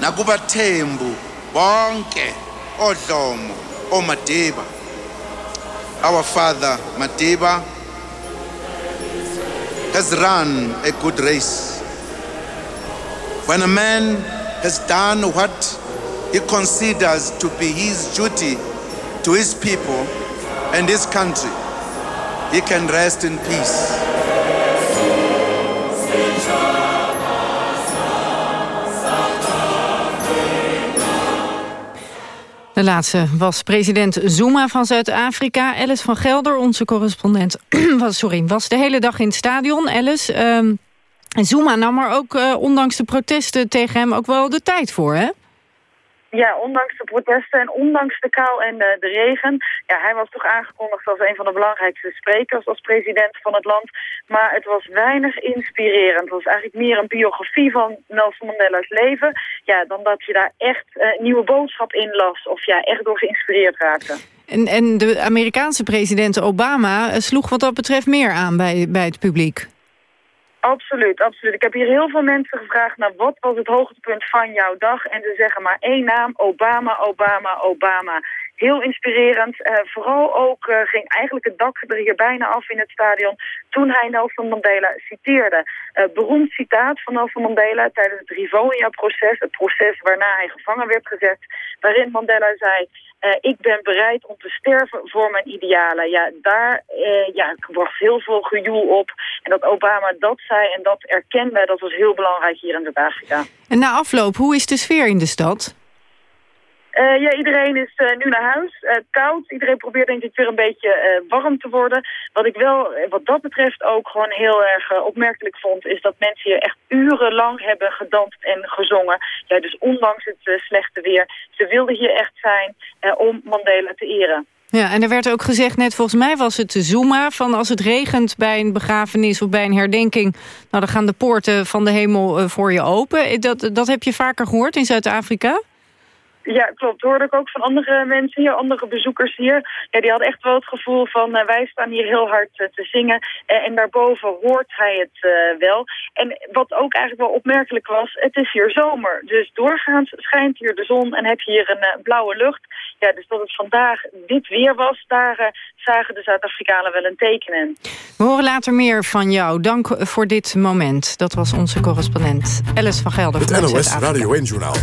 Nakubathembu bonke odlomo oMadiba. Our father Madiba has run a good race. When a man has done what he considers to be his duty to his people and his country, he can rest in peace. De laatste was president Zuma van Zuid-Afrika. Alice van Gelder, onze correspondent, was, sorry, was de hele dag in het stadion. Alice, um, Zuma nam er ook, uh, ondanks de protesten tegen hem, ook wel de tijd voor, hè? Ja, ondanks de protesten en ondanks de kou en de, de, regen. Ja, hij was toch aangekondigd als een van de belangrijkste sprekers als president van het land. Maar het was weinig inspirerend. Het was eigenlijk meer een biografie van Nelson Mandela's leven. Ja, dan dat je daar echt uh, nieuwe boodschap in las of ja, echt door geïnspireerd raakte. En, en de Amerikaanse president Obama eh, sloeg wat dat betreft meer aan bij, bij het publiek. Absoluut, absoluut. Ik heb hier heel veel mensen gevraagd naar wat was het hoogtepunt van jouw dag. En ze zeggen maar één naam, Obama, Obama, Obama. Heel inspirerend. Uh, vooral ook uh, ging eigenlijk het dak er hier bijna af in het stadion toen hij Nelson Mandela citeerde. Uh, beroemd citaat van Nelson Mandela tijdens het Rivonia-proces. Het proces waarna hij gevangen werd gezet. Waarin Mandela zei, ik ben bereid om te sterven voor mijn idealen. Ja, daar ja, was heel veel gejoel op. En dat Obama dat zei en dat erkende, dat was heel belangrijk hier in Zuid-Afrika. En na afloop, hoe is de sfeer in de stad? Uh, ja, iedereen is uh, nu naar huis. Uh, koud. Iedereen probeert denk ik weer een beetje warm te worden. Wat ik wel, wat dat betreft ook gewoon heel erg opmerkelijk vond... is dat mensen hier echt urenlang hebben gedanst en gezongen. Ja, dus ondanks het slechte weer. Ze wilden hier echt zijn om Mandela te eren. Ja, en er werd ook gezegd, net volgens mij was het Zuma... van als het regent bij een begrafenis of bij een herdenking... nou, dan gaan de poorten van de hemel voor je open. Dat, dat heb je vaker gehoord in Zuid-Afrika? Ja, klopt. Hoorde ik ook van andere mensen hier, andere bezoekers hier. Ja, die hadden echt wel het gevoel van uh, wij staan hier heel hard uh, te zingen. Uh, en daarboven hoort hij het wel. En wat ook eigenlijk wel opmerkelijk was, het is hier zomer. Dus doorgaans schijnt hier de zon en heb je hier een blauwe lucht. Ja, dus dat het vandaag dit weer was, daar zagen de Zuid-Afrikanen wel een teken in. We horen later meer van jou. Dank voor dit moment. Dat was onze correspondent Alice van Gelder. Het NOS Radio 1 Journaal.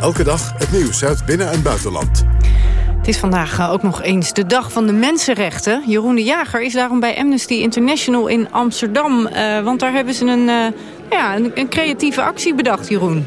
Elke dag het nieuws uit binnen- en buitenland. Het is vandaag eh, ook nog eens de dag van de mensenrechten. Jeroen de Jager is daarom bij Amnesty International in Amsterdam. Uh, want daar hebben ze een, uh, ja, een, een, creatieve actie bedacht, Jeroen.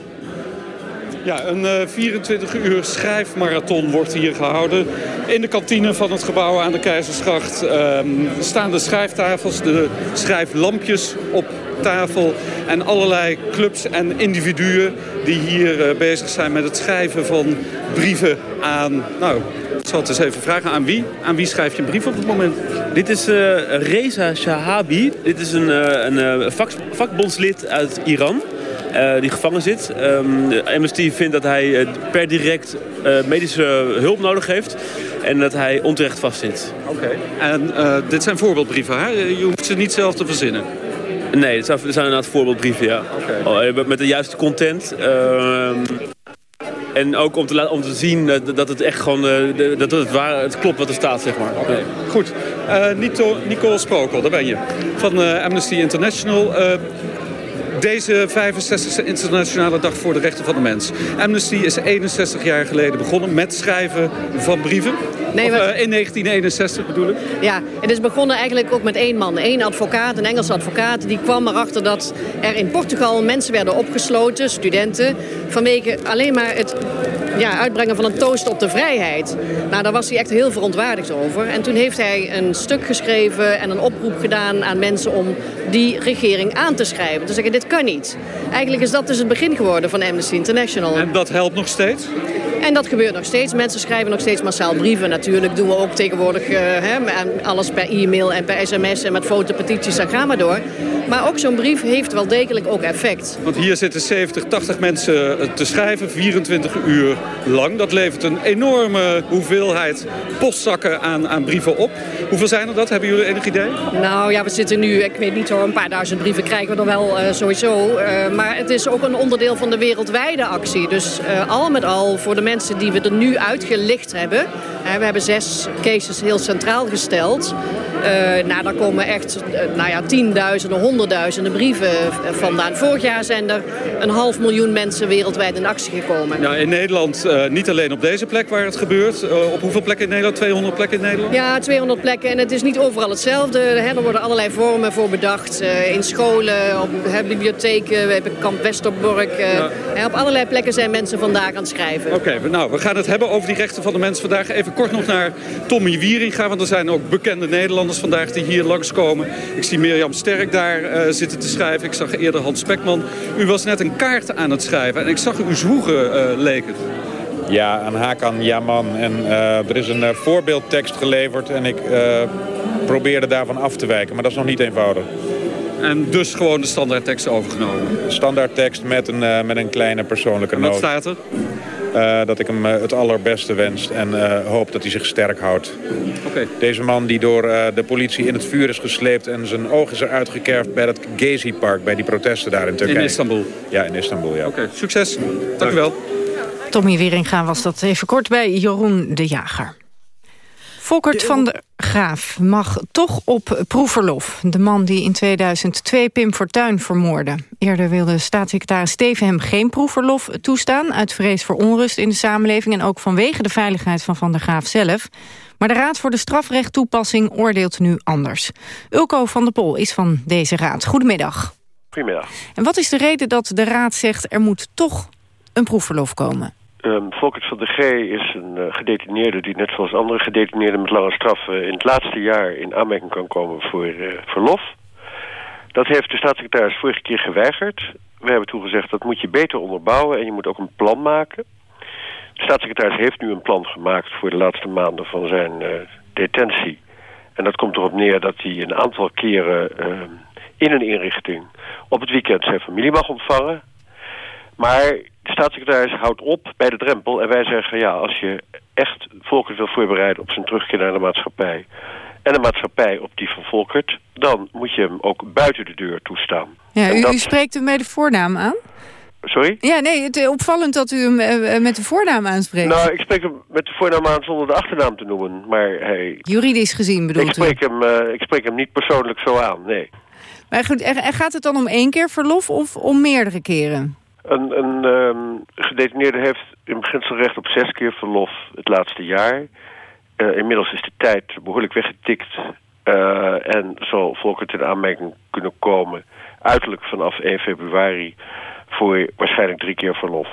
Ja, een 24 uur schrijfmarathon wordt hier gehouden. In de kantine van het gebouw aan de Keizersgracht ehm, staan de schrijftafels, de schrijflampjes op tafel. En allerlei clubs en individuen die hier uh, bezig zijn met het schrijven van brieven aan... Nou, ik zal het eens even vragen. Aan wie? Aan wie schrijf je een brief op het moment? Dit is uh, Reza Shahabi. Dit is een, uh, een vak, vakbondslid uit Iran. Uh, die gevangen zit. Um, de Amnesty vindt dat hij uh, per direct uh, medische hulp nodig heeft. En dat hij onterecht vastzit. Oké. Okay. En dit zijn voorbeeldbrieven, hè? Je hoeft ze niet zelf te verzinnen. Nee, het zijn, het zijn inderdaad voorbeeldbrieven, ja. Okay. Oh, met de juiste content. Ehm, en ook om te, om te zien dat, dat het echt gewoon uh, dat het, waar, het klopt wat er staat, zeg maar. Okay. Goed. Uh, Nico, Nicole Sprokel, daar ben je. Van Amnesty International. Deze 65e Internationale Dag voor de Rechten van de Mens. Amnesty is 61 jaar geleden begonnen met schrijven van brieven. Nee, of, uh, in 1961 bedoel ik? Ja, het is begonnen eigenlijk ook met één man. één advocaat, een Engelse advocaat. Die kwam erachter dat er in Portugal mensen werden opgesloten, studenten... vanwege alleen maar het ja, uitbrengen van een toast op de vrijheid. Nou, daar was hij echt heel verontwaardigd over. En toen heeft hij een stuk geschreven en een oproep gedaan aan mensen... om die regering aan te schrijven. Te zeggen, dit kan niet. Eigenlijk is dat dus het begin geworden van Amnesty International. En dat helpt nog steeds? En dat gebeurt nog steeds. Mensen schrijven nog steeds massaal brieven. Natuurlijk doen we ook tegenwoordig uh, hè, alles per e-mail en per sms en met fotopetities. Dan gaan we door. Maar ook zo'n brief heeft wel degelijk ook effect. Want hier zitten 70, 80 mensen eh, te schrijven, 24 uur lang. Dat levert een enorme hoeveelheid postzakken aan, aan brieven op. Hoeveel zijn er dat? Hebben jullie enig idee? Nou ja, we zitten nu, ik weet niet hoor, een paar duizend brieven krijgen we er wel uh, sowieso. Uh, maar het is ook een onderdeel van de wereldwijde actie. Dus uh, al met al voor de mensen die we er nu uitgelicht hebben. we hebben zes cases heel centraal gesteld. Nou, daar komen echt nou ja, tienduizenden, honderdduizenden brieven vandaan. Vorig jaar zijn er een half miljoen mensen wereldwijd in actie gekomen. Ja, in Nederland niet alleen op deze plek waar het gebeurt. op hoeveel plekken in Nederland? 200 plekken in Nederland? Ja, 200 plekken. En het is niet overal hetzelfde. er worden allerlei vormen voor bedacht. in scholen, op bibliotheken, we hebben kamp Westerbork. Ja. op allerlei plekken zijn mensen vandaag aan het schrijven. Oké, okay, nou, we gaan het hebben over die rechten van de mens vandaag. Even kort nog naar Tommy Wieringa, want er zijn ook bekende Nederlanders vandaag die hier langskomen. Ik zie Mirjam Sterk daar uh, zitten te schrijven. Ik zag eerder Hans Spekman. U was net een kaart aan het schrijven en ik zag u zwoegen, uh, leek het. Ja, aan Hakan Yaman. En uh, er is een voorbeeldtekst geleverd en ik probeerde daarvan af te wijken. Maar dat is nog niet eenvoudig. En dus gewoon de standaardtekst overgenomen? Standaardtekst met een, uh, met een kleine persoonlijke noot. Wat staat er? Uh, dat ik hem uh, het allerbeste wens en uh, hoop dat hij zich sterk houdt. Okay. Deze man die door de politie in het vuur is gesleept... en zijn oog is eruit gekerfd bij het Gezi-park... bij die protesten daar in Turkije. In Istanbul? Ja, in Istanbul, ja. Oké, okay, succes. Dank u wel. Tommy Wieringa was dat even kort bij Jeroen de Jager. Volkert van der Graaf mag toch op proefverlof. De man die in 2002 Pim Fortuyn vermoordde. Eerder wilde staatssecretaris Steven hem geen proefverlof toestaan... uit vrees voor onrust in de samenleving... en ook vanwege de veiligheid van Van der Graaf zelf. Maar de Raad voor de Strafrechttoepassing oordeelt nu anders. Ulko van der Pol is van deze raad. Goedemiddag. Goedemiddag. En wat is de reden dat de Raad zegt er moet toch een proefverlof komen? Um, Volkert van de G is een uh, gedetineerde die net zoals andere gedetineerden met lange straffen in het laatste jaar in aanmerking kan komen voor uh, verlof. Dat heeft de staatssecretaris vorige keer geweigerd. We hebben toegezegd dat moet je beter onderbouwen en je moet ook een plan maken. De staatssecretaris heeft nu een plan gemaakt voor de laatste maanden van zijn uh, detentie. En dat komt erop neer dat hij een aantal keren in een inrichting op het weekend zijn familie mag ontvangen. Maar de staatssecretaris houdt op bij de drempel. En wij zeggen, ja, als je echt Volkert wil voorbereiden op zijn terugkeer naar de maatschappij... en de maatschappij op die van Volkert... dan moet je hem ook buiten de deur toestaan. Ja, u, dat... u spreekt hem bij de voornaam aan? Sorry? Ja, nee, het is opvallend dat u hem uh, met de voornaam aanspreekt. Nou, ik spreek hem met de voornaam aan zonder de achternaam te noemen. Maar hij... Juridisch gezien bedoelt ik spreek u? Hem, uh, ik spreek hem niet persoonlijk zo aan, nee. Maar goed, gaat het dan om één keer verlof of om meerdere keren? Een, um, gedetineerde heeft in beginsel recht op zes keer verlof het laatste jaar. Uh, inmiddels is de tijd behoorlijk weggetikt. Uh, en zal Volkert in aanmerking kunnen komen... uiterlijk vanaf 1 februari voor waarschijnlijk drie keer verlof.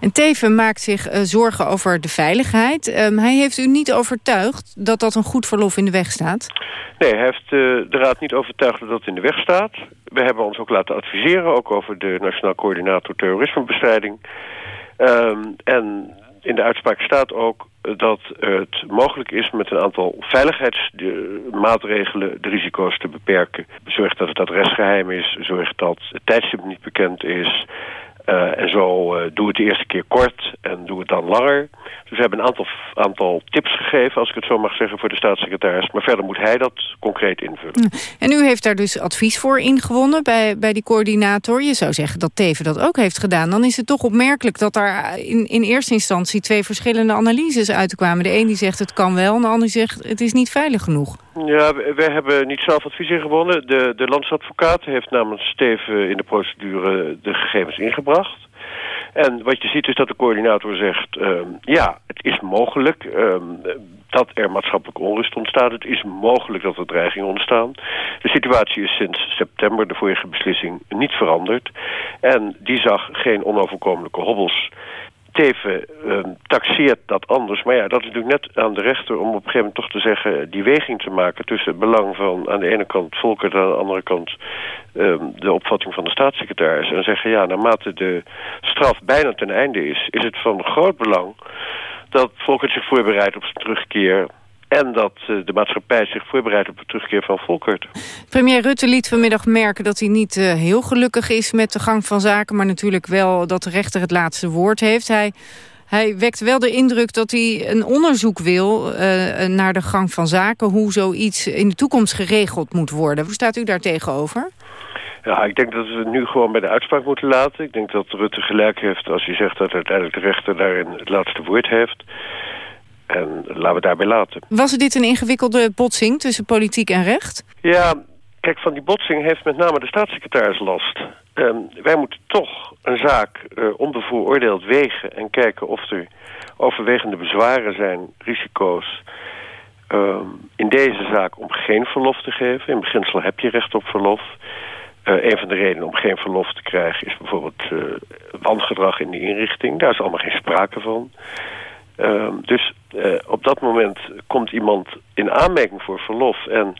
En Teven maakt zich uh, zorgen over de veiligheid. Um, hij heeft u niet overtuigd dat dat een goed verlof in de weg staat? Nee, hij heeft uh, de Raad niet overtuigd dat dat in de weg staat. We hebben ons ook laten adviseren, ook over de Nationaal Coördinator Terrorismebestrijding. Um, en in de uitspraak staat ook dat het mogelijk is met een aantal veiligheidsmaatregelen de risico's te beperken. Zorg dat het adresgeheim is, zorg dat het tijdstip niet bekend is... Uh, en zo uh, doe het de eerste keer kort en doe het dan langer. Dus we hebben een aantal, aantal tips gegeven, als ik het zo mag zeggen, voor de staatssecretaris. Maar verder moet hij dat concreet invullen. En u heeft daar dus advies voor ingewonnen bij, bij die coördinator. Je zou zeggen dat Teven dat ook heeft gedaan. Dan is het toch opmerkelijk dat daar in, in eerste instantie twee verschillende analyses uitkwamen. De een die zegt het kan wel en de ander zegt het is niet veilig genoeg. Ja, wij hebben niet zelf advies ingewonnen. De, de landsadvocaat heeft namens Steven in de procedure de gegevens ingebracht. En wat je ziet is dat de coördinator zegt... Uh, ja, het is mogelijk uh, dat er maatschappelijke onrust ontstaat. Het is mogelijk dat er dreigingen ontstaan. De situatie is sinds september, de vorige beslissing, niet veranderd. En die zag geen onoverkomelijke hobbels... Teven uh, taxeert dat anders. Maar ja, dat is natuurlijk net aan de rechter om op een gegeven moment toch te zeggen... die weging te maken tussen het belang van aan de ene kant Volkert... en aan de andere kant um, de opvatting van de staatssecretaris. En zeggen, ja, naarmate de straf bijna ten einde is... is het van groot belang dat Volkert zich voorbereidt op zijn terugkeer... En dat uh, de maatschappij zich voorbereidt op de terugkeer van Volkert. Premier Rutte liet vanmiddag merken dat hij niet uh, heel gelukkig is met de gang van zaken... maar natuurlijk wel dat de rechter het laatste woord heeft. Hij, hij wekt wel de indruk dat hij een onderzoek wil uh, naar de gang van zaken... hoe zoiets in de toekomst geregeld moet worden. Hoe staat u daar tegenover? Ja, ik denk dat we het nu gewoon bij de uitspraak moeten laten. Ik denk dat Rutte gelijk heeft als hij zegt dat uiteindelijk de rechter daarin het laatste woord heeft... En laten we daarbij laten. Was dit een ingewikkelde botsing tussen politiek en recht? Ja, kijk, van die botsing heeft met name de staatssecretaris last. Um, wij moeten toch een zaak uh, onbevooroordeeld wegen... en kijken of er overwegende bezwaren zijn, risico's... Um, in deze zaak om geen verlof te geven. In beginsel heb je recht op verlof. Uh, een van de redenen om geen verlof te krijgen... is bijvoorbeeld uh, wangedrag in de inrichting. Daar is allemaal geen sprake van. Uh, dus uh, op dat moment komt iemand in aanmerking voor verlof. En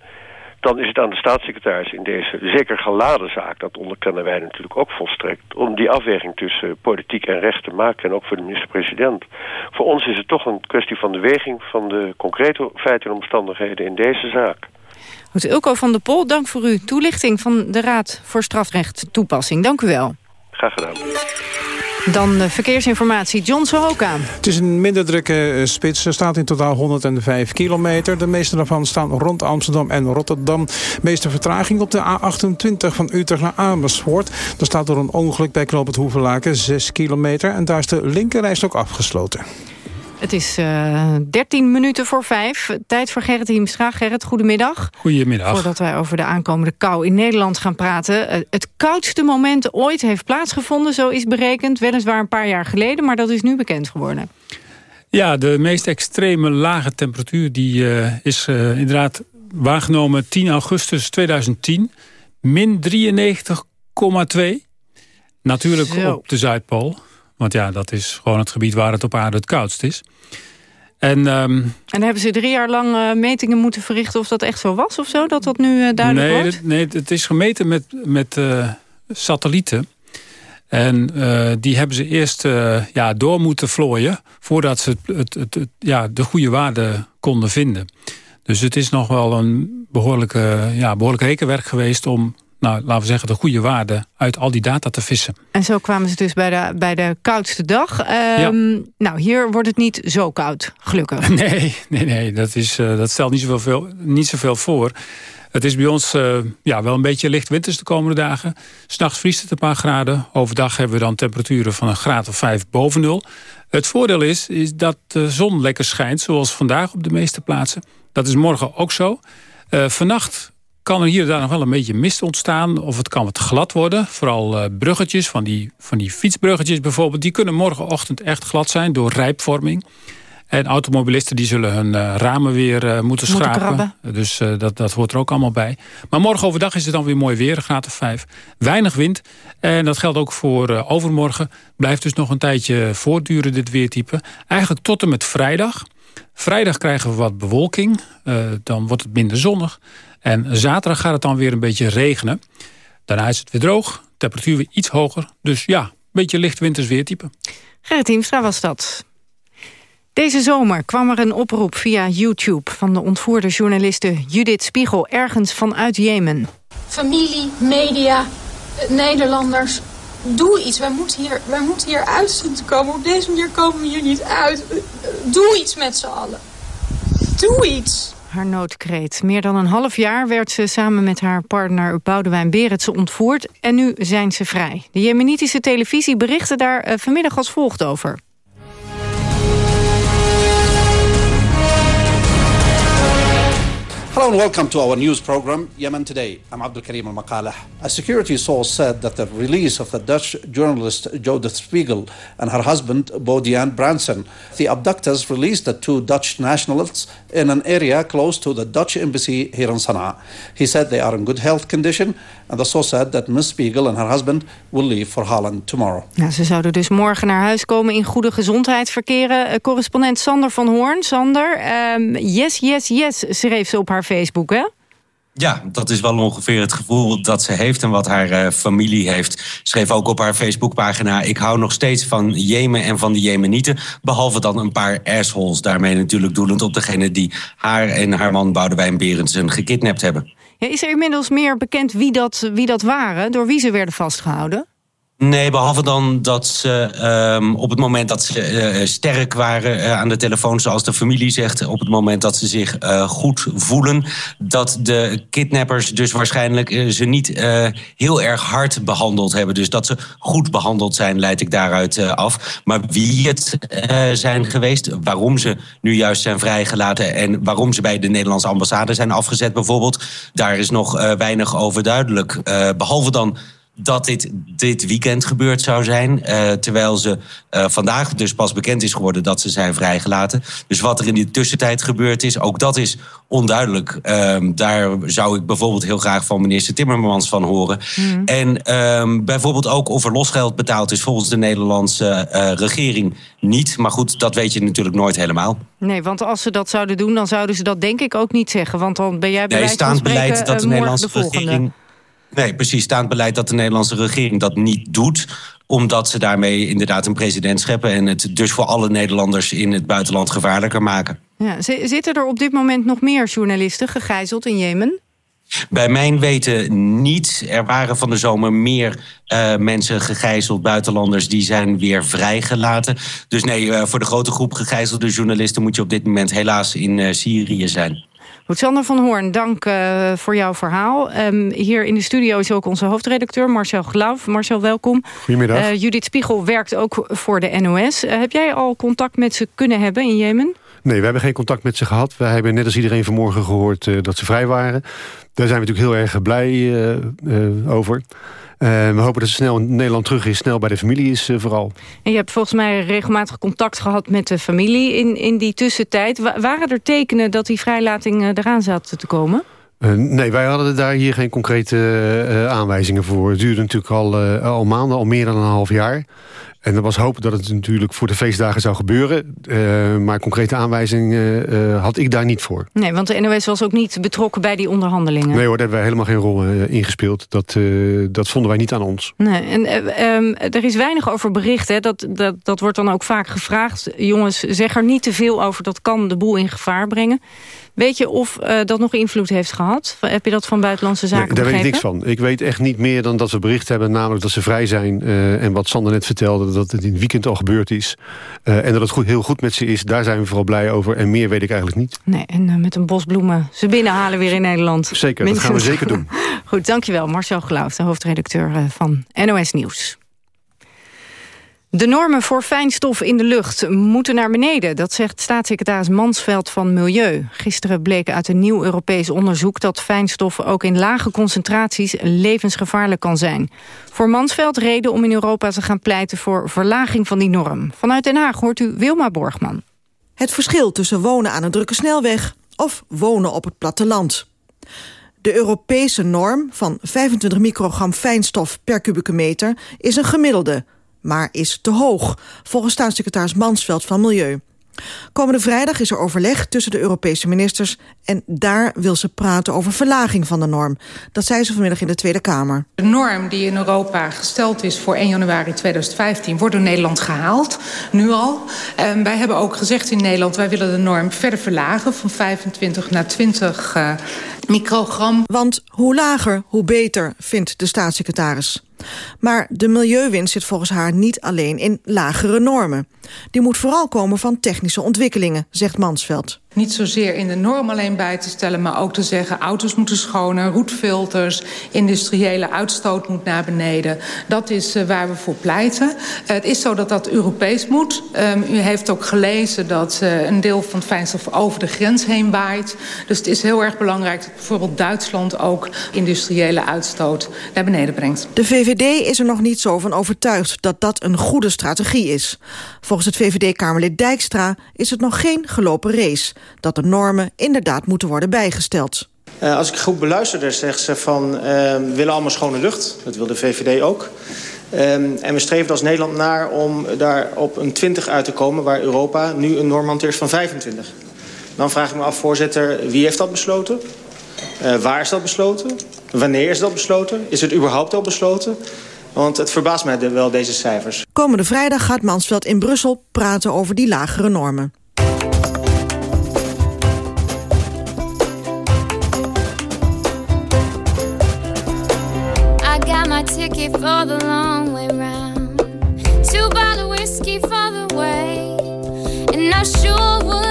dan is het aan de staatssecretaris in deze zeker geladen zaak... dat onderkennen wij natuurlijk ook volstrekt... om die afweging tussen politiek en recht te maken... en ook voor de minister-president. Voor ons is het toch een kwestie van de weging... van de concrete feiten en omstandigheden in deze zaak. Goed, Ilko van der Pol, dank voor uw toelichting... van de Raad voor Strafrecht Toepassing. Dank u wel. Graag gedaan. Dan uh, verkeersinformatie, John Sohoka. Het is een minder drukke uh, spits. Er staat in totaal 105 kilometer. De meeste daarvan staan rond Amsterdam en Rotterdam. De meeste vertraging op de A28 van Utrecht naar Amersfoort. Er staat door een ongeluk bij Knoop het Hoevelaken 6 kilometer. En daar is de linkerreis ook afgesloten. Het is uh, 13 minuten voor vijf. Tijd voor Gerrit Hiemstra. Gerrit, goedemiddag. Goedemiddag. Voordat wij over de aankomende kou in Nederland gaan praten. Uh, het koudste moment ooit heeft plaatsgevonden, zo is berekend. Weliswaar een paar jaar geleden, maar dat is nu bekend geworden. Ja, de meest extreme lage temperatuur die, uh, is inderdaad waargenomen 10 augustus 2010. Min 93,2. Natuurlijk Zo. op de Zuidpool. Want ja, dat is gewoon het gebied waar het op aarde het koudst is. En, um, en hebben ze drie jaar lang uh, metingen moeten verrichten of dat echt zo was of zo? Dat dat nu uh, duidelijk nee, wordt? Nee, het is gemeten met, met uh, satellieten. En die hebben ze eerst ja, door moeten vlooien... voordat ze het, het, het, het, ja, de goede waarde konden vinden. Dus het is nog wel een behoorlijke, ja, behoorlijk rekenwerk geweest... om nou, laten we zeggen, de goede waarde uit al die data te vissen. En zo kwamen ze dus bij de, bij de koudste dag. Um, Nou, hier wordt het niet zo koud, gelukkig. Nee, nee, nee dat, is, uh, dat stelt niet zoveel, veel, niet zoveel voor. Het is bij ons uh, ja, wel een beetje licht winters de komende dagen. S'nachts vriest het een paar graden. Overdag hebben we dan temperaturen van een graad of vijf boven nul. Het voordeel is, is dat de zon lekker schijnt, zoals vandaag op de meeste plaatsen. Dat is morgen ook zo. Uh, vannacht kan er hier en daar nog wel een beetje mist ontstaan. Of het kan wat glad worden. Vooral uh, bruggetjes, van die, van die fietsbruggetjes bijvoorbeeld... die kunnen morgenochtend echt glad zijn door rijpvorming. En automobilisten die zullen hun uh, ramen weer uh, moeten schrapen. Dus dat, dat hoort er ook allemaal bij. Maar morgen overdag is het dan weer mooi weer, een graad of vijf. Weinig wind. En dat geldt ook voor overmorgen. Blijft dus nog een tijdje voortduren, dit weertype. Eigenlijk tot en met vrijdag. Vrijdag krijgen we wat bewolking. dan wordt het minder zonnig. En zaterdag gaat het dan weer een beetje regenen. Daarna is het weer droog, temperatuur weer iets hoger. Dus ja, een beetje licht winters weertype. Gerrit Hiemstra was dat. Deze zomer kwam er een oproep via YouTube... van de ontvoerde journaliste Judith Spiegel ergens vanuit Jemen. Familie, media, Nederlanders, doe iets. Wij moeten hier, wij moeten hier uit zien te komen. Op deze manier komen we hier niet uit. Doe iets met z'n allen. Doe iets haar noodkreet. Meer dan een half jaar werd ze samen met haar partner Boudewijn Berendsen ontvoerd... en nu zijn ze vrij. De jemenitische televisie berichtte daar vanmiddag als volgt over. Hello and welcome to our news program, Yemen Today. I'm Abdul Karim Al Maqalah. A security source said that the release of the Dutch journalist Judith Spiegel and her husband Bodian Branson, the abductors released the two Dutch nationals in an area close to the Dutch embassy here in Sana'a. He said they are in good health condition and the source said that Miss Spiegel and her husband will leave for Holland tomorrow. Ze zouden dus morgen naar huis komen in goede gezondheid verkeren. Uh, correspondent Sander van Hoorn. Sander, um, yes, yes, yes, schreef ze op haar Facebook, hè? Ja, dat is wel ongeveer het gevoel dat ze heeft en wat haar uh, familie heeft. Schreef ook op haar Facebookpagina... ik hou nog steeds van Jemen en van de Jemenieten... behalve dan een paar assholes. Daarmee natuurlijk doelend op degene die haar en haar man Boudewijn Berendsen gekidnapt hebben. Ja, is er inmiddels meer bekend wie dat, wie dat waren? Door wie ze werden vastgehouden? Nee, behalve dan dat ze um, op het moment dat ze uh, sterk waren uh, aan de telefoon, zoals de familie zegt, op het moment dat ze zich uh, goed voelen, dat de kidnappers dus waarschijnlijk ze niet heel erg hard behandeld hebben. Dus dat ze goed behandeld zijn, leid ik daaruit af. Maar wie het zijn geweest, waarom ze nu juist zijn vrijgelaten en waarom ze bij de Nederlandse ambassade zijn afgezet bijvoorbeeld, daar is nog weinig over duidelijk. behalve dan dat dit dit weekend gebeurd zou zijn. Uh, terwijl ze uh, vandaag dus pas bekend is geworden dat ze zijn vrijgelaten. Dus wat er in die tussentijd gebeurd is, ook dat is onduidelijk. Uh, daar zou ik bijvoorbeeld heel graag van minister Timmermans van horen. Mm. En ehm, bijvoorbeeld ook of er losgeld betaald is volgens de Nederlandse eh, regering niet. Maar goed, dat weet je natuurlijk nooit helemaal. Nee, want als ze dat zouden doen, dan zouden ze dat denk ik ook niet zeggen. Want dan ben jij bij nee, staand beleid dat de Nederlandse de regering Nee, precies. Staand beleid dat de Nederlandse regering dat niet doet omdat ze daarmee inderdaad een president scheppen... en het dus voor alle Nederlanders in het buitenland gevaarlijker maken. Ja, zitten er op dit moment nog meer journalisten gegijzeld in Jemen? Bij mijn weten niet. Er waren van de zomer meer uh, mensen gegijzeld, buitenlanders, die zijn weer vrijgelaten. Dus nee, uh, voor de grote groep gegijzelde journalisten moet je op dit moment helaas in uh, Syrië zijn. Goed, Sander van Hoorn, dank uh, voor jouw verhaal. Um, hier in de studio is ook onze hoofdredacteur Marcel Glauf. Marcel, welkom. Goedemiddag. Uh, Judith Spiegel werkt ook voor de NOS. Uh, heb jij al contact met ze kunnen hebben in Jemen? Nee, we hebben geen contact met ze gehad. We hebben net als iedereen vanmorgen gehoord dat ze vrij waren. Daar zijn we natuurlijk heel erg blij over. Uh, we hopen dat ze snel in Nederland terug is, snel bij de familie is uh, vooral. En je hebt volgens mij regelmatig contact gehad met de familie in, in die tussentijd. Wa waren er tekenen dat die vrijlating uh, eraan zat te komen? Nee, wij hadden daar hier geen concrete aanwijzingen voor. Het duurde natuurlijk al, al maanden, al meer dan een half jaar. En er was hoop dat het natuurlijk voor de feestdagen zou gebeuren. Maar concrete aanwijzingen had ik daar niet voor. Nee, want de NOS was ook niet betrokken bij die onderhandelingen. Nee hoor, daar hebben wij helemaal geen rol in gespeeld. Dat, dat vonden wij niet aan ons. Nee, en um, er is weinig over bericht. Hè. Dat, dat, dat wordt dan ook vaak gevraagd. Jongens, zeg er niet te veel over. Dat kan de boel in gevaar brengen. Weet je of uh, dat nog invloed heeft gehad? Heb je dat van Buitenlandse Zaken nee, Daar begrepen? weet ik niks van. Ik weet echt niet meer dan dat we bericht hebben... namelijk dat ze vrij zijn. Uh, en wat Sander net vertelde, dat het in het weekend al gebeurd is. Uh, en dat het goed, heel goed met ze is. Daar zijn we vooral blij over. En meer weet ik eigenlijk niet. Nee, en met een bos bloemen ze binnenhalen weer in Nederland. Zeker, Minstens. dat gaan we zeker doen. goed, dankjewel. Marcel Geloof, de hoofdredacteur van NOS Nieuws. De normen voor fijnstof in de lucht moeten naar beneden. Dat zegt staatssecretaris Mansveld van Milieu. Gisteren bleek uit een nieuw Europees onderzoek... dat fijnstof ook in lage concentraties levensgevaarlijk kan zijn. Voor Mansveld reden om in Europa te gaan pleiten... voor verlaging van die norm. Vanuit Den Haag hoort u Wilma Borgman. Het verschil tussen wonen aan een drukke snelweg... of wonen op het platteland. De Europese norm van 25 microgram fijnstof per kubieke meter... is een gemiddelde maar is te hoog, volgens staatssecretaris Mansveld van Milieu. Komende vrijdag is er overleg tussen de Europese ministers... en daar wil ze praten over verlaging van de norm. Dat zei ze vanmiddag in de Tweede Kamer. De norm die in Europa gesteld is voor 1 januari 2015... wordt door Nederland gehaald, nu al. En wij hebben ook gezegd in Nederland... wij willen de norm verder verlagen van 25 naar 20 uh, microgram. Want hoe lager, hoe beter, vindt de staatssecretaris. Maar de milieuwinst zit volgens haar niet alleen in lagere normen. Die moet vooral komen van technische ontwikkelingen, zegt Mansveld. Niet zozeer in de norm alleen bij te stellen, maar ook te zeggen... auto's moeten schoner, roetfilters, industriële uitstoot moet naar beneden. Dat is uh, waar we voor pleiten. Uh, het is zo dat dat Europees moet. Um, u heeft ook gelezen dat uh, een deel van het fijnstof over de grens heen waait. Dus het is heel erg belangrijk dat bijvoorbeeld Duitsland... ook industriële uitstoot naar beneden brengt. De VVD is er nog niet zo van overtuigd dat dat een goede strategie is. Volgens het VVD-Kamerlid Dijkstra is het nog geen gelopen race dat de normen inderdaad moeten worden bijgesteld. Uh, als ik goed beluisterde, zegt ze van uh, we willen allemaal schone lucht. Dat wil de VVD ook. Uh, en we streven als Nederland naar om daar op een 20 uit te komen... waar Europa nu een norm hanteert van 25. Dan vraag ik me af, voorzitter, wie heeft dat besloten? Uh, waar is dat besloten? Wanneer is dat besloten? Is het überhaupt al besloten? Want het verbaast mij wel, deze cijfers. Komende vrijdag gaat Mansveld in Brussel praten over die lagere normen. Ticket for the long way round. Two bottle whiskey for the way. And I sure would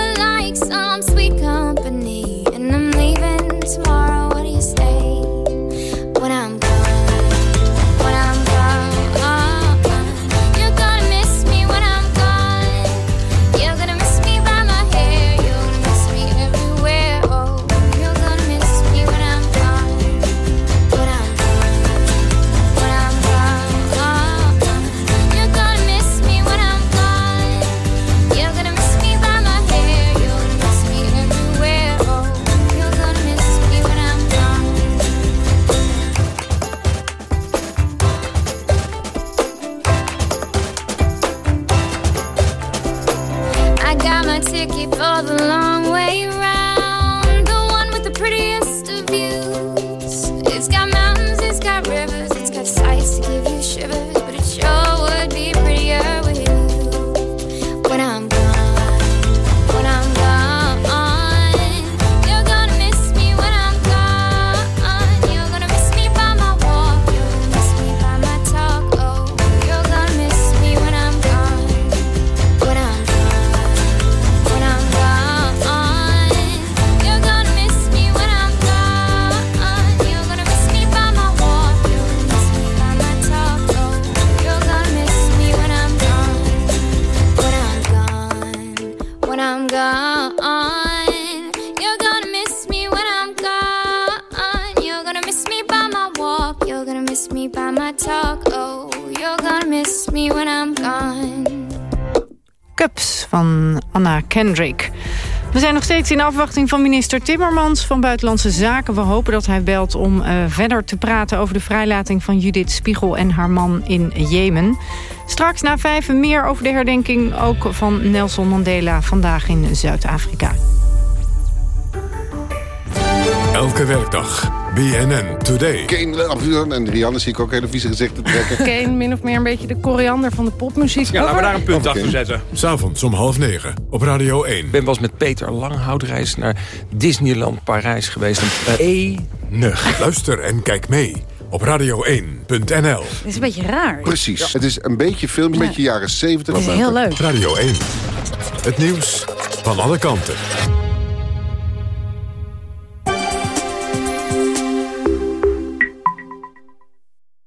Cups van Anna Kendrick. We zijn nog steeds in afwachting van minister Timmermans van Buitenlandse Zaken. We hopen dat hij belt om uh, verder te praten over de vrijlating van Judith Spiegel en haar man in Jemen. Straks na vijf meer over de herdenking ook van Nelson Mandela vandaag in Zuid-Afrika. Elke werkdag. BNN Today. Kane, en Rianne zie ik ook hele vieze gezichten trekken. Kane, min of meer een beetje de koriander van de popmuziek. Ja, laten we daar een punt achter zetten. S'avonds om half negen op Radio 1. Ik ben was met Peter Langhoutreis naar Disneyland Parijs geweest. Enig. Luister en kijk mee op radio1.nl. Het is een beetje raar. Precies. Het is een beetje film, een beetje jaren 70. Het is heel leuk. Radio 1. Het nieuws van alle kanten.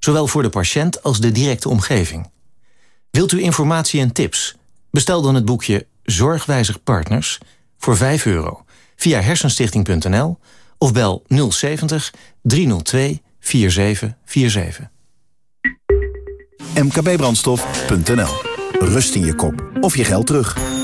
zowel voor de patiënt als de directe omgeving. Wilt u informatie en tips? Bestel dan het boekje Zorgwijzig Partners voor 5 euro via hersenstichting.nl of bel 070 302 4747. mkbbrandstof.nl. Rust in je kop of je geld terug.